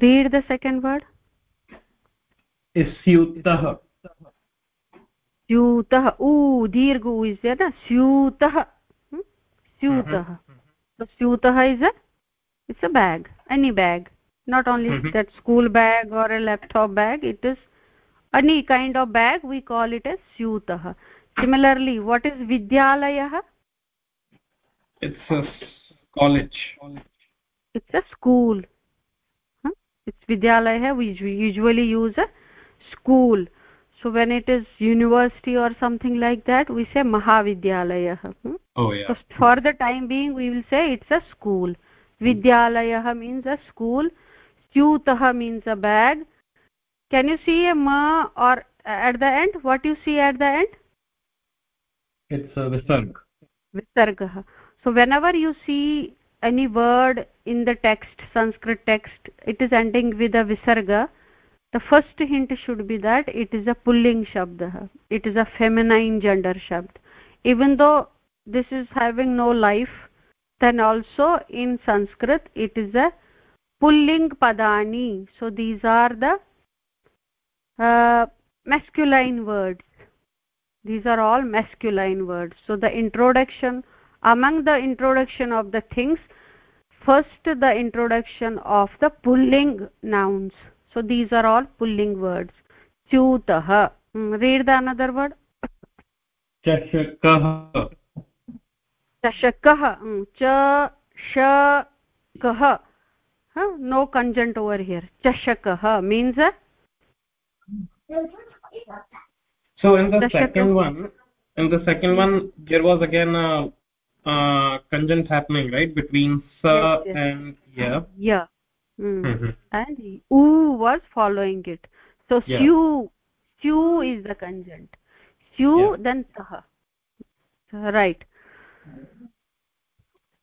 read the second word स्यूतः स्यूतः ऊ दीर्घ ऊ is न स्यूतः स्यूतः स्यूतः is a it's a bag any bag not only mm -hmm. that school bag or a laptop bag it is any kind of bag we call it as syutah similarly what is vidyalayah it's a college it's a school It's vidyalayah we usually use a school so when it is university or something like that we say mahavidyalayah hmm? oh yeah so for the time being we will say it's a school vidyalayah means a school syutah means a bag can you see a ma or at the end what you see at the end it's a visarg visargah so whenever you see any word in the text sanskrit text it is ending with a visarga. The first hint should be that it is a pulling shabd. It is a feminine gender shabd. Even though this is having no life then also in sanskrit it is a pulling padani. So these are the uh, masculine words. These are all masculine words. So the introduction among the introduction of the things first the introduction of the pulling nouns so these are all pulling words च्यूतः read the another word चषकः चषकः च sh no conjunct over here chashakah means a so in the second one in the second one there was again a, a conjunct happening right between sa yes, yes. and yeah yeah mm. mm -hmm. and u was following it so yeah. syu syu is the conjunct syu yeah. then tah right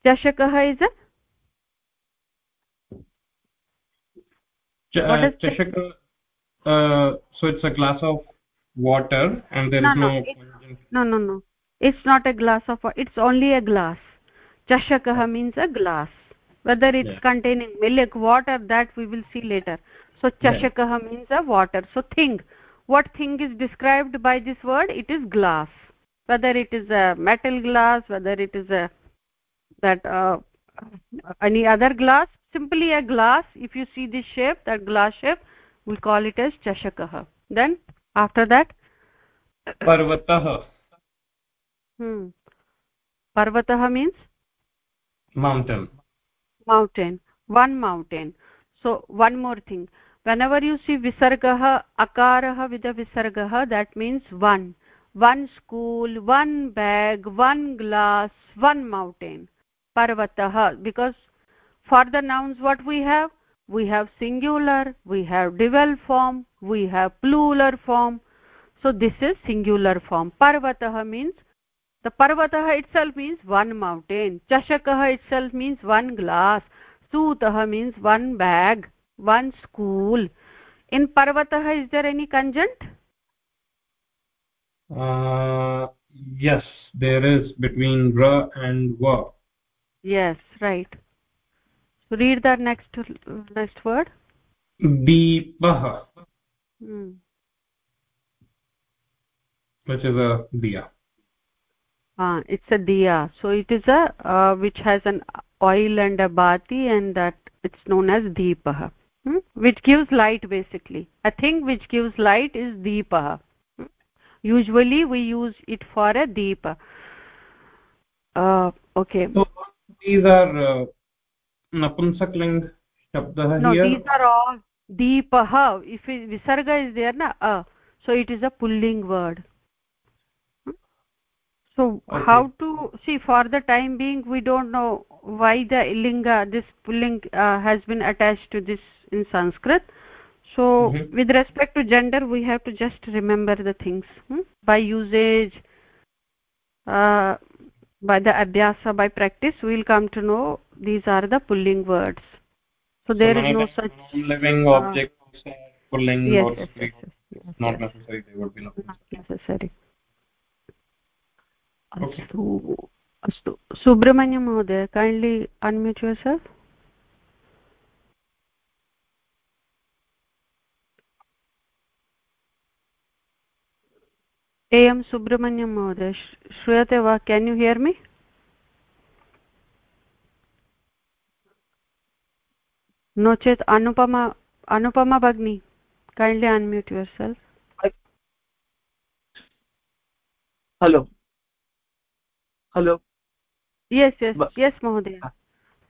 chashakah is a Ch uh, chashaka uh, so it's a glass of water and there no, is no, no no no it's not a glass of it's only a glass. Chashakah means a glass. Whether it's yeah. containing milk water that we will see later. So chashakah yeah. means a water. So thing what thing is described by this word? It is glass. Whether it is a metal glass whether it is a that uh, any other glass simply a glass. If you see this shape that glass shape we call it as chashakah. Then after that parvatah पर्वतः means mountain mountain one mountain so one more thing whenever you see विसर्गः अकारः with विसर्गः that means one one school one bag one glass one mountain पर्वतः because for the nouns what we have we have singular we have dual form we have plural form so this is singular form पर्वतः means the parvatah itself means one mountain. Chashakah itself means one glass. Sutah means one bag one school. In parvatah is there any conjunct? Uh, yes there is between ra and va yes right. Read the next next word. Deepah. Hmm. which is a diya uh, it's a diya. So it is a uh, which has an oil and a bati and that it's known as deepah hmm? which gives light basically. A thing which gives light is deepah hmm? usually we use it for a deepa. Uh, okay. So these are uh, napumsakling shabdah no here. these are all deepah if it, visarga is there na uh, so it is a pulling word so okay. how to see for the time being we don't know why the linga this pulling uh, has been attached to this in sanskrit so mm -hmm. with respect to gender we have to just remember the things hmm? by usage uh, by the abhyasa by practice we will come to know these are the pulling words so there so is no such living objects uh, pulling yes, or yes, yes, yes, not necessary they would be not necessary अस्तु अस्तु. सुब्रह्मण्यं महोदय kindly unmute yourself एयं सुब्रह्मण्यं महोदय श्रूयते वा? Can you hear me no चेत् अनुपमा अनुपमा भगिनी kindly unmute yourself hello hello? Yes yes. Yes mahodaya.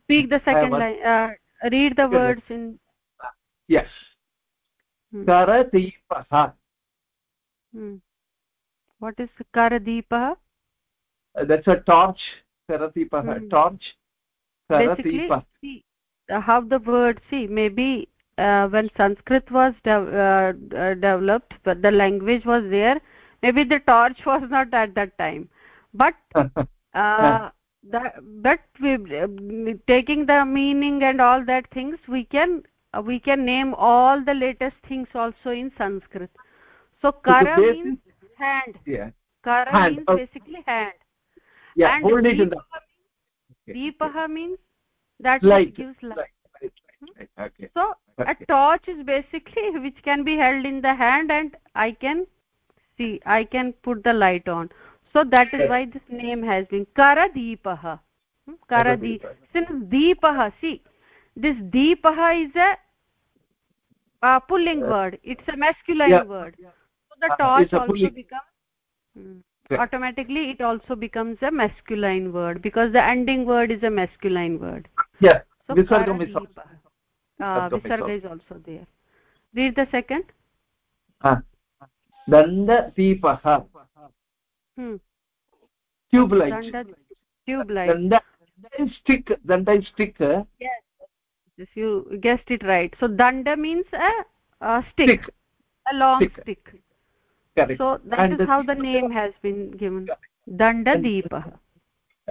Speak the second line uh, read the words in yes. Hmm. hmm. what is karadeepah uh, that's a torch. Karadeepah hmm. torch. Karadeepah see how the word see maybe uh, when sanskrit was de uh, uh, developed but the language was there maybe the torch was not at that time. But uh, that but we, uh, taking the meaning and all that things we can uh, we can name all the latest things also in sanskrit so kara so means hand yeah kara hand. means okay. basically hand yeah and hold it in the deepah means that light. gives light, light. Right, right, right. Okay. so okay. a torch is basically which can be held in the hand and i can see i can put the light on so that is why this name has been karadeepah karadeep since deepah see this deepah is a uh, pulling word. It's a masculine yeah. word. So the torch uh, also becomes hmm, automatically it also becomes a masculine word because the ending word is a masculine word. Yeah. So visarga is uh, visarga is also there. Read the second? Ah. Danda deepah. Hmm tube light. Danda tube light. Danda stick danda stick yes. Yes you guessed it right. So danda means a, a stick, stick, a long stick, stick. Correct. so that and is how the name has been given. Danda deepah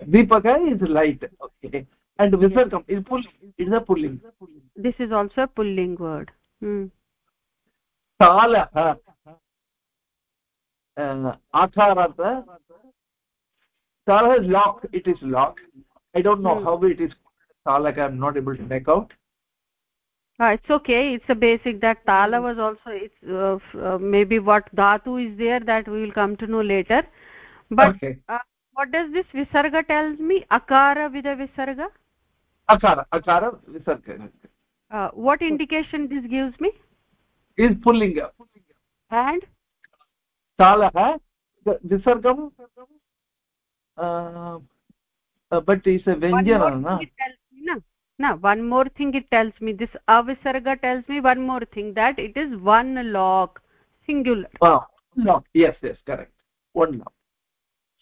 deepaka is light. Okay. And visargam is pulling is a pulling. This is also a pulling word. Hmm. Talah uh, sala is locked it is locked. I don't know mm. how it is sala like i'm not able to make out. Uh, it's okay. It's a basic that tala hmm. was also it's uh, uh, maybe what dhatu is there that we will come to know later. But okay. Uh, what does this visarga tells me? Akara with a visarga? Akara akara visarga. Uh, what indication this gives me? Is pullinga. And? Talah visargam but is a vyanjana na? no one more thing it tells me. This avisarga tells me one more thing that it is one log singular. Ah no yes yes correct. One log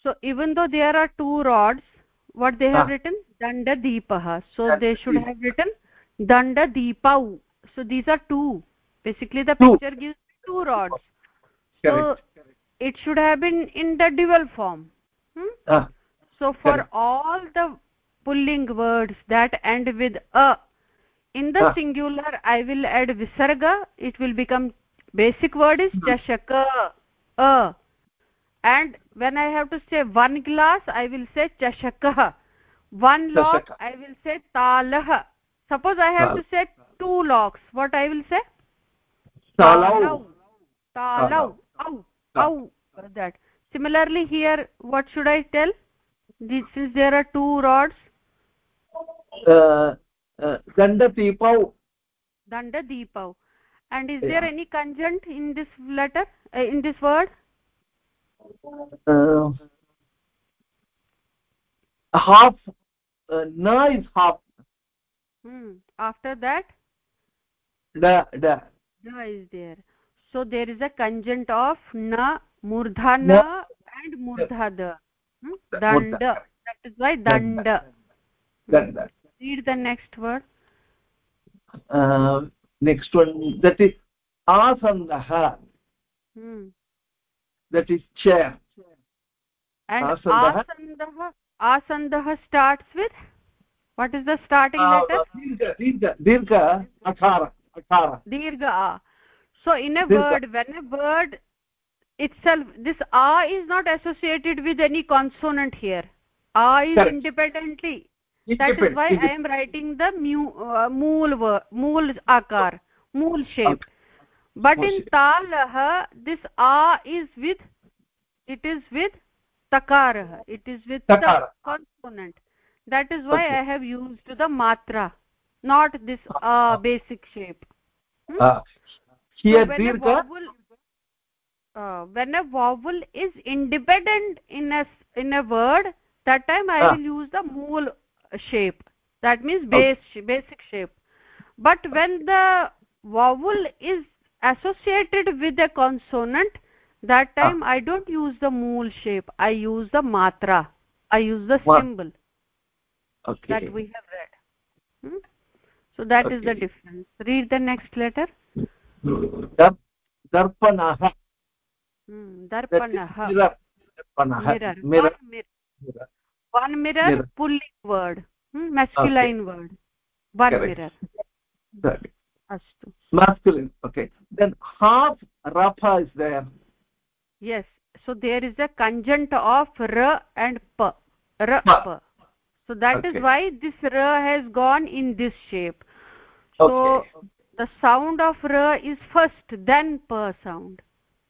so even though there are two rods what they have ah. written? Danda deepah so they should have written danda deepau. So these are two. Basically the two. picture gives two rods. Correct. so it should have been in the dual form hmm? ah, so for correct. all the pulling words that end with a in the ah. singular i will add visarga. It will become basic word is hmm. chashaka a. And when i have to say one glass i will say chashakah one lock i will say talah. Suppose i have to say two locks. What i will say? Talau. Talau. Au. That similarly here what should i tell? This is there are two rods. Uh, uh, danda deepau and is there Yeah. any conjunct in this letter uh, in this word? Uh, half uh, na is half. Hmm. after that? Da da. Da is there. So there is a conjunct of na murdha na and murdha da hmm? danda that is why danda read the next word. uh, next one that is asandah hmm. that is chair. And Asandah. asandah asandah starts with? What is the starting uh, letter? dirgha dirgha dirgha athara athara dirgha so in a Dirgha. word when a word itself this a is not associated with any consonant here. A is Correct. independently. That is why i am writing the mu uh, mool word mool akar mool shape. But Mool in talah this a is with it is with takarah it is with Takara. the consonant. That is why Okay. i have used the matra not this uh, basic shape. Hmm? uh, here so when a vowel uh, when a vowel is independent in a in a word that time i Ah. will use the mool shape. That means base basic shape. But when the vowel is associated with a consonant that time i don't use the mool shape. I use the matra. I use the symbol okay. that we have read. Hmm? so that is the difference. Read the next letter. Dar- darpanah darpanah mirror darpanah mirror. mirror. One mirror. Mirror. one mirror, Mirror. pulling word. masculine word. One mirror. Astu masculine. Okay. Then half rapha is there. Yes. So there is a conjunct of r and p. R p. So that is Okay. why this r has gone in this shape. So okay. the sound of r is first then p sound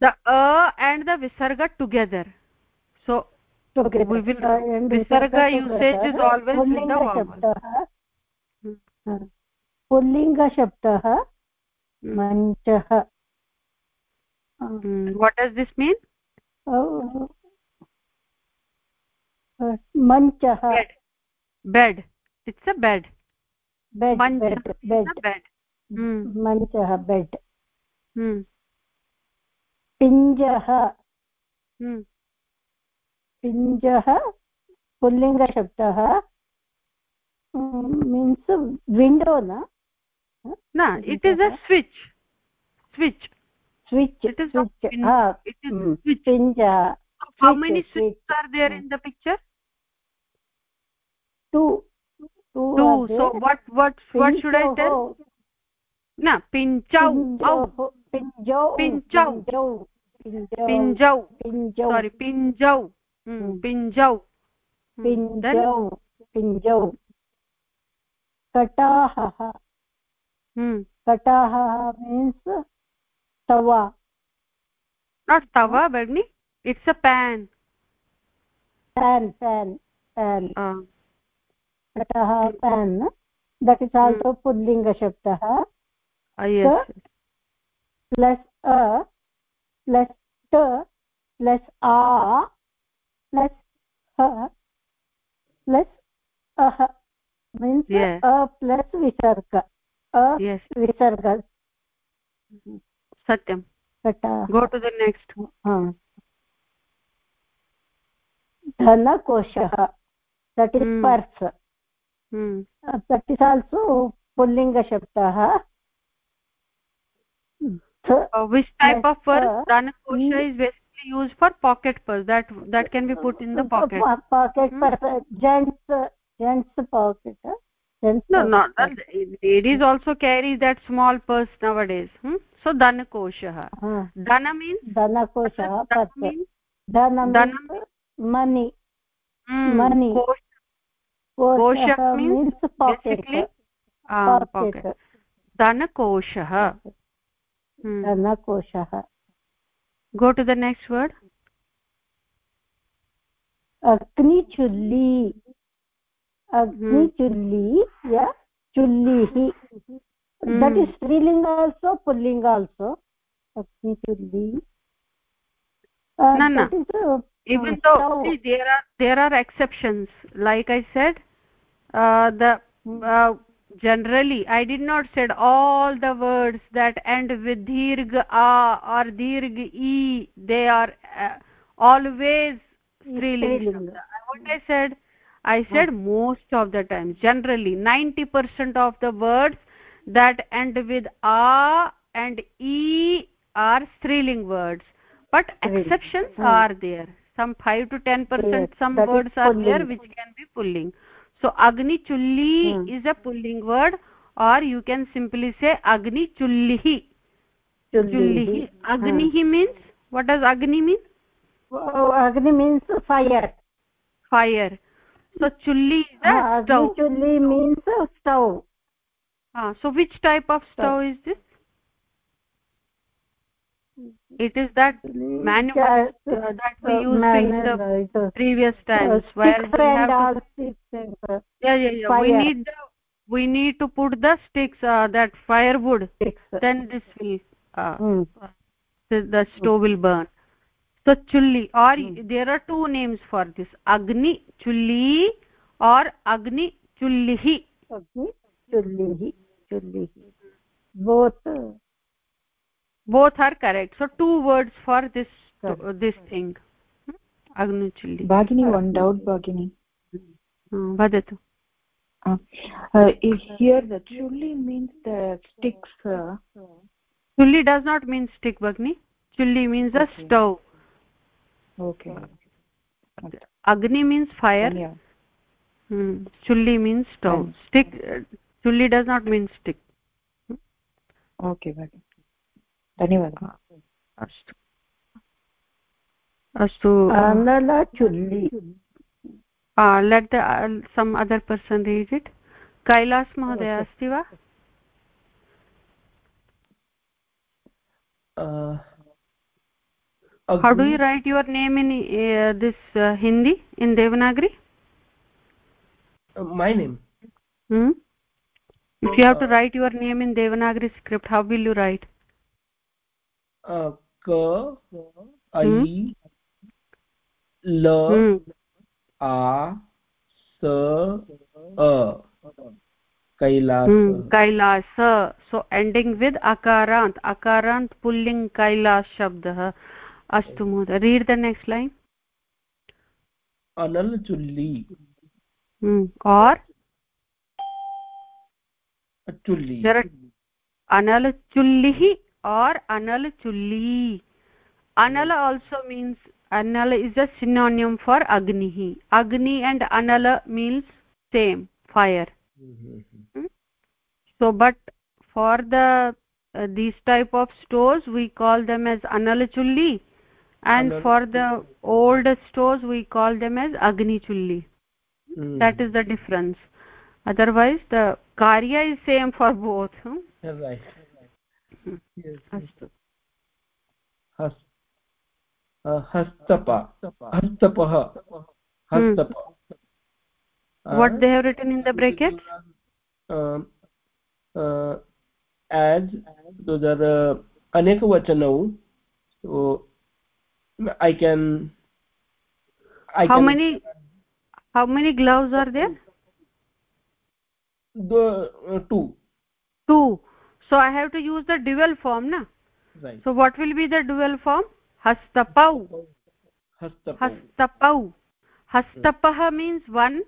the a and the visarga together so together. we will visarga usage is always with the vowel manchah bed it's a bed bed manchah bed, bed. bed. Hmm. manchah bed hmm. पिञ्जः। पिञ्जः पुल्लिङ्गशब्दः means window न? It is a switch switch switch switch पिञ्जः how many switch are there in the picture two पिञ्चौ पिञ्चौ पिञ्जौ sorry पिञ्जौ पिञ्जौ पिञ्जौ पिञ्जौ कटाहः कटाहः मीन्स् तवा नाट् तवा भगिनि it's a pen pen pen pen कटः pen that is also पुल्लिङ्गशब्दः plus a Plus t plus a plus h plus ah means Yes. a plus visarga a yes visarga satyam घटः go to the next हा. धनकोशः that is Hmm. Purse hmm. That is also पुल्लिङ्गशब्दः ध- uh, which type of purse uh, dhanakosha mm. is basically used for pocket purse that that can be put in the pocket po- pocket Hmm. purse gents gents pocket huh? gents no not ladies also carry that small purse nowadays hmm? so dhanakosha हा. dhana means धनकोशः dhana purse means money hmm, money. kosh कोशः Koshah means basically ah, pocket pocket dhanakoshah hmm. धनकोशः go to the next word अग्निचुल्ली अग्निचुल्ली या चुल्लिः that is स्त्रीलिङ्ग also पुल्लिङ्ग also अग्निचुल्ली No, no. even though see, there are there are exceptions like i said uh, the uh, generally i did not said all the words that end with dirg a or dirg e they are uh, always striling what i said i said most of the times generally 90% of the words that end with a and e are striling words. But exceptions Hmm. are there. Some 5 to 10 percent Yes, some that is words are there which can be pulling so agni chulli Hmm. is a pulling word or you can simply say agni chullihi chullihi agnihi means what does agni mean oh, agni means fire fire so chulli is a agni stove chulli means stove ah, so which type of stove, stove is this it is that manual uh, that we uh, used in the previous uh, times where we have to uh, yeah yeah yeah we need the we need to put the sticks uh, that firewood sticks. then this will uh, Hmm. the, the stove will burn so chulli or Hmm. there are two names for this agni chulli or agni chullihi agni chullihi chullihi both uh, both are correct so two words for this Correct. uh, this thing Hmm? agni chulli Bhagini, one doubt, Bhagini. Hmm, vadatu Uh, uh, here the chulli means the sticks. Uh, chulli does not mean stick bagni chulli means a Okay. stove okay. okay. agni means fire Yeah. hmm. chulli means stove stick uh, chulli does not mean stick Okay, Bhagini. Kailash महोदय अस्ति वा do you write your name in this Hindi in Devanagari Devanagari name if if you have to write your name in Devanagari script how will you क hmm. ल hmm. आ स अ। Kailash. Hmm, Kailash so ending with अकारान्त् अकारान्त् pulling Kailash शब्दः अस्तु महोदय read the next line अनल चुल्लि। Or? चुल्लि। अनल् चुल्लिः। Or anal chulli. Anala also means anala is a synonym for agnihi agni and anala means same fire. Mhm. so but for the uh, these type of stores we call them as anal chulli. And Anal for the old stores we call them as agni chulli. Mhm. that is the difference. Otherwise the karya is same for both. Hmm? right Hmm. yes astu has uh, hastapa hastapah hastapa what they have written in the bracket um, uh, as those are uh, अनेकवचनौ so i can I how can, many how many gloves are there the uh, two two so i have to use the dual form na? Right. So what will be the dual form? Hastapau. Hastapau. Hastapah means one.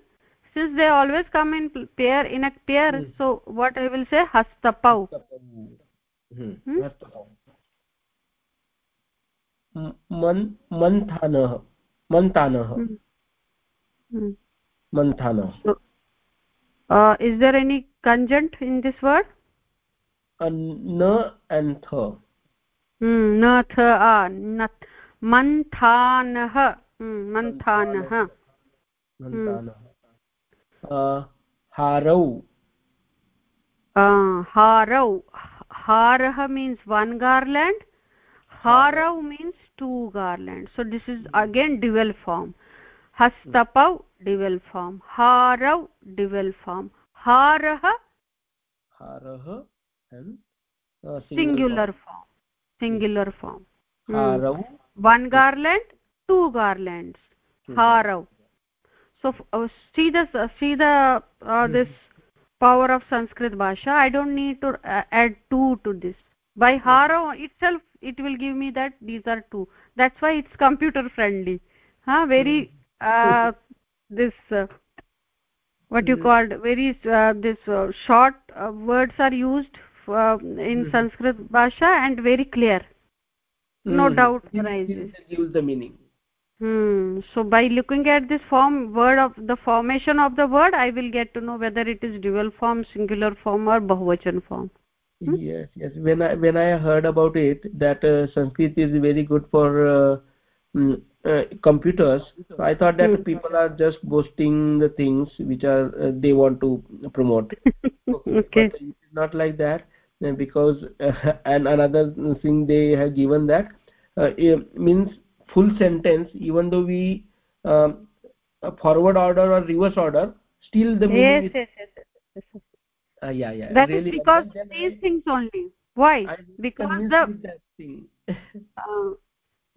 Since they always come in pair in a pair hmm. so what i will say? Hastapau. Hmm. hmm? hmm. man manthanah hmm. hmm. manthanah so, uh, is there any conjunct in this word? न अन्थ नथ आ मन्थानः। मन्थानः। Hmm. हारौ। हारौ। हारः means हारौ means two garland so this is again dual form हस्तपौ dual form हारौ डिवेल फॉर्म हारः। And uh, singular form. singular form. Hmm. one garland two garlands. Harau. so uh, see the see the uh, this power of sanskrit bhasha. I don't need to uh, add two to this. By harau itself it will give me that these are two. That's why it's computer friendly. Huh? Very uh, this uh, what you Hmm. called very uh, this uh, short uh, words are used uh, in Hmm. sanskrit bhasha and very clear. No Hmm. doubt arises. gives the meaning. Hmm. So by looking at this form word of the formation of the word i will get to know whether it is dual form singular form or bahuvachan form. Hmm? yes yes. When i when i heard about it that uh, sanskrit is very good for uh, mm, uh, computers so i thought that Hmm. people are just boasting the things which are uh, they want to promote. Okay but it is not like that because uh, and another thing they have given that uh, means full sentence even though we um, forward order or reverse order still the meaning yes is yes yes, yes, yes. uh, yeah yeah that is really because these I- things only. Why? Because the thing. Uh,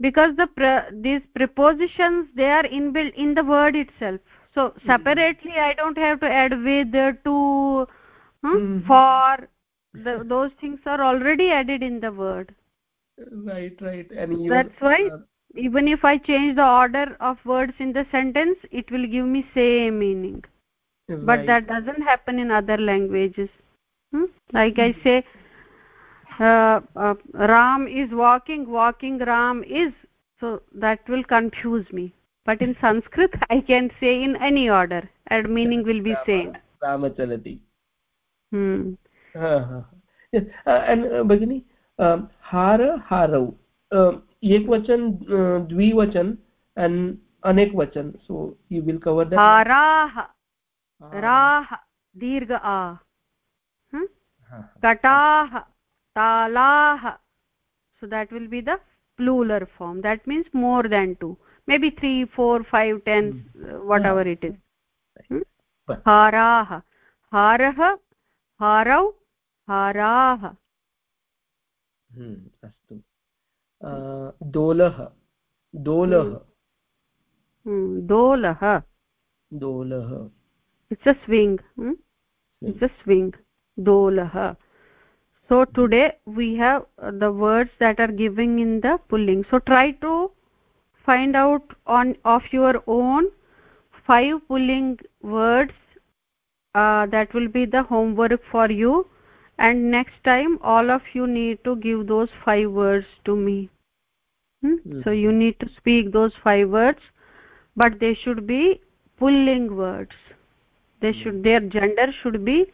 because the pre these prepositions they are inbuilt in the word itself. So separately i don't have to add with to huh, Mhm. for the, those things are already added in the word. Right right. And even that's why uh, even if i change the order of words in the sentence it will give me same meaning. But that doesn't happen in other languages. Hmm? like i say uh, uh, ram is walking walking ram is so that will confuse me. But in sanskrit i can say in any order. And meaning will be same. Ramachalati hmm. हाँ, हाँ, हाँ। भगिनि हार हारौ। एकवचन द्विवचन and अनेकवचन so you will cover दीर्घ आ। कटाः so that will be the plural form that means more than two maybe three four five ten whatever it is हाराः हारः हारौ हारौ हाराः hmm अस्तु uh, दोलः दोलः hmm. दोलः दोलः it's a swing hmm? it's a swing dolah so today we have uh, the words that are giving in the pulling so try to find out on of your own five pulling words uh, that will be the homework for you and next time all of you need to give those five words to me. Hmm? so you need to speak those five words but they should be pulling words. They should their gender should be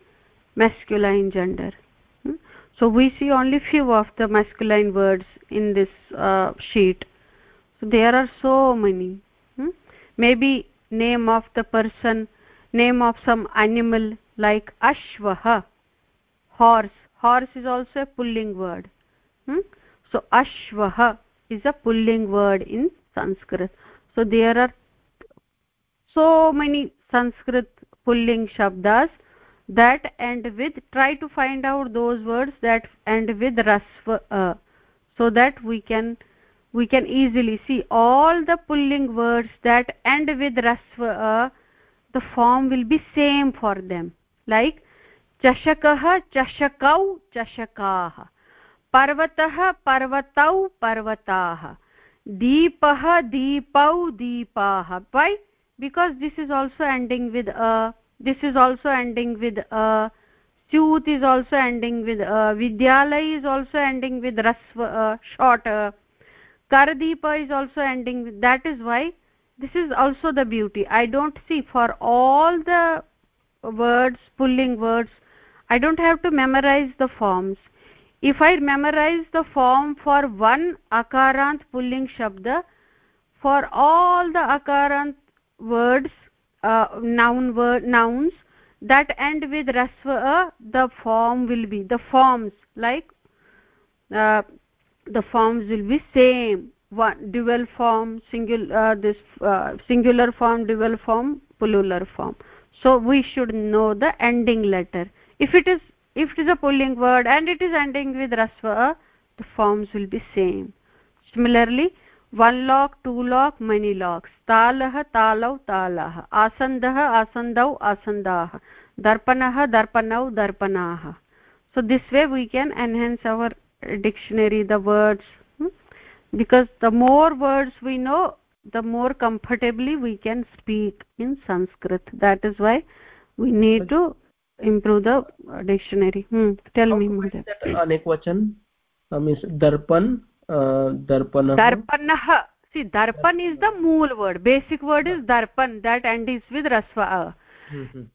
masculine gender. Hmm? so we see only few of the masculine words in this uh, sheet. So there are so many. Hmm? maybe name of the person name of some animal like ashvah horse. Horse is also a pulling word. Hmm? so ashvah is a pulling word in sanskrit. So there are so many sanskrit pulling shabdas that end with try to find out those words that end with rasva uh, so that we can we can easily see all the pulling words that end with rasva the form will be same for them. Like chashakaah parvatah parvatau parvataah deepah deepau deepaah why? Because this is also ending with a this is also ending with a Chut is also ending with a Vidyalay is also ending with Rasva uh, short uh, Kardeepa is also ending with that is why this is also the beauty. I don't see for all the words pulling words I don't have to memorize the forms. If I memorize the form for one akarant pulling shabda for all the akarant words uh, noun word nouns that end with rasva the form will be the forms like uh, the forms will be same. One dual form singular uh, this uh, singular form dual form plural form. So we should know the ending letter if it is if it is a pulling word and it is ending with rasva the forms will be same. Similarly one lock two lock many locks. Talah talau talah asandah asandau asandah darpanah darpanau darpanaah so this way we can enhance our dictionary the words hmm? because the more words we know the more comfortably we can speak in sanskrit. That is why we need to improve the dictionary hmm. tell How me mother anekvachan uh, means darpan uh, darpanah darpanah see darpan is the mool word basic word is darpan that end is with rasva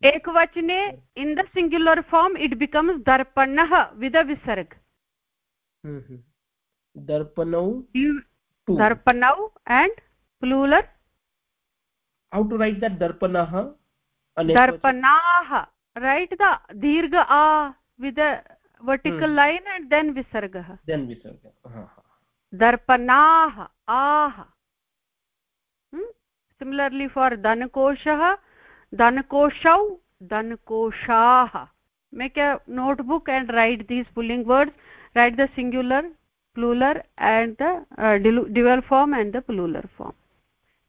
ekvachane in the singular form it becomes darpanah with a visarg darpanau darpanau and plural how to write that darpanah darpanah write the dirgha a with a vertical hmm. line and then visargah then visarga uh -huh. darpanah ah hmm? similarly for danakoshah danakoshau danakoshaah make a notebook and write these pulling words write the singular plural and the uh, dual form and the plural form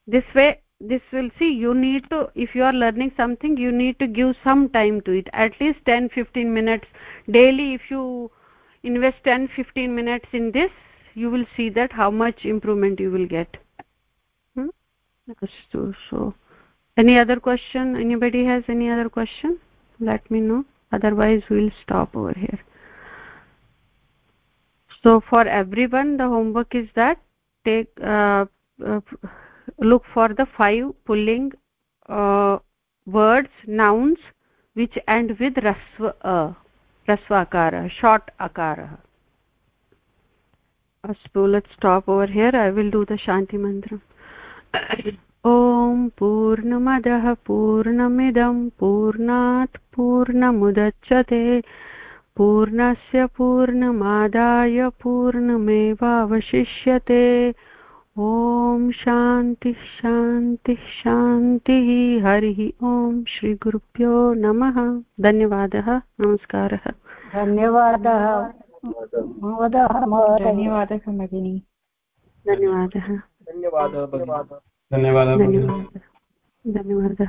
this way this will see you need to if you are learning something you need to give some time to it. At least 10 15 minutes. Daily if you invest 10 15 minutes in this you will see that how much improvement you will get. Hmm? so, so any other question? Anybody has any other question? Let me know. Otherwise we'll stop over here. So for everyone the homework is that take uh, uh, look for the five pulling uh, words nouns which end with rasva uh, rasva akara short akara let's stop over here i will do the shanti mantra ॐ पूर्णमदः पूर्णमिदं पूर्णात् पूर्णमुदच्यते पूर्णस्य पूर्णमादाय पूर्णमेवावशिष्यते ॐ शान्तिः शान्तिः शान्तिः हरिः ॐ श्रीगुरुभ्यो नमः। धन्यवादः नमस्कारः। धन्यवादः। धन्यवादः भगिनी। धन्यवादः। धन्यवादः धन्यवादः। धन्यवादः।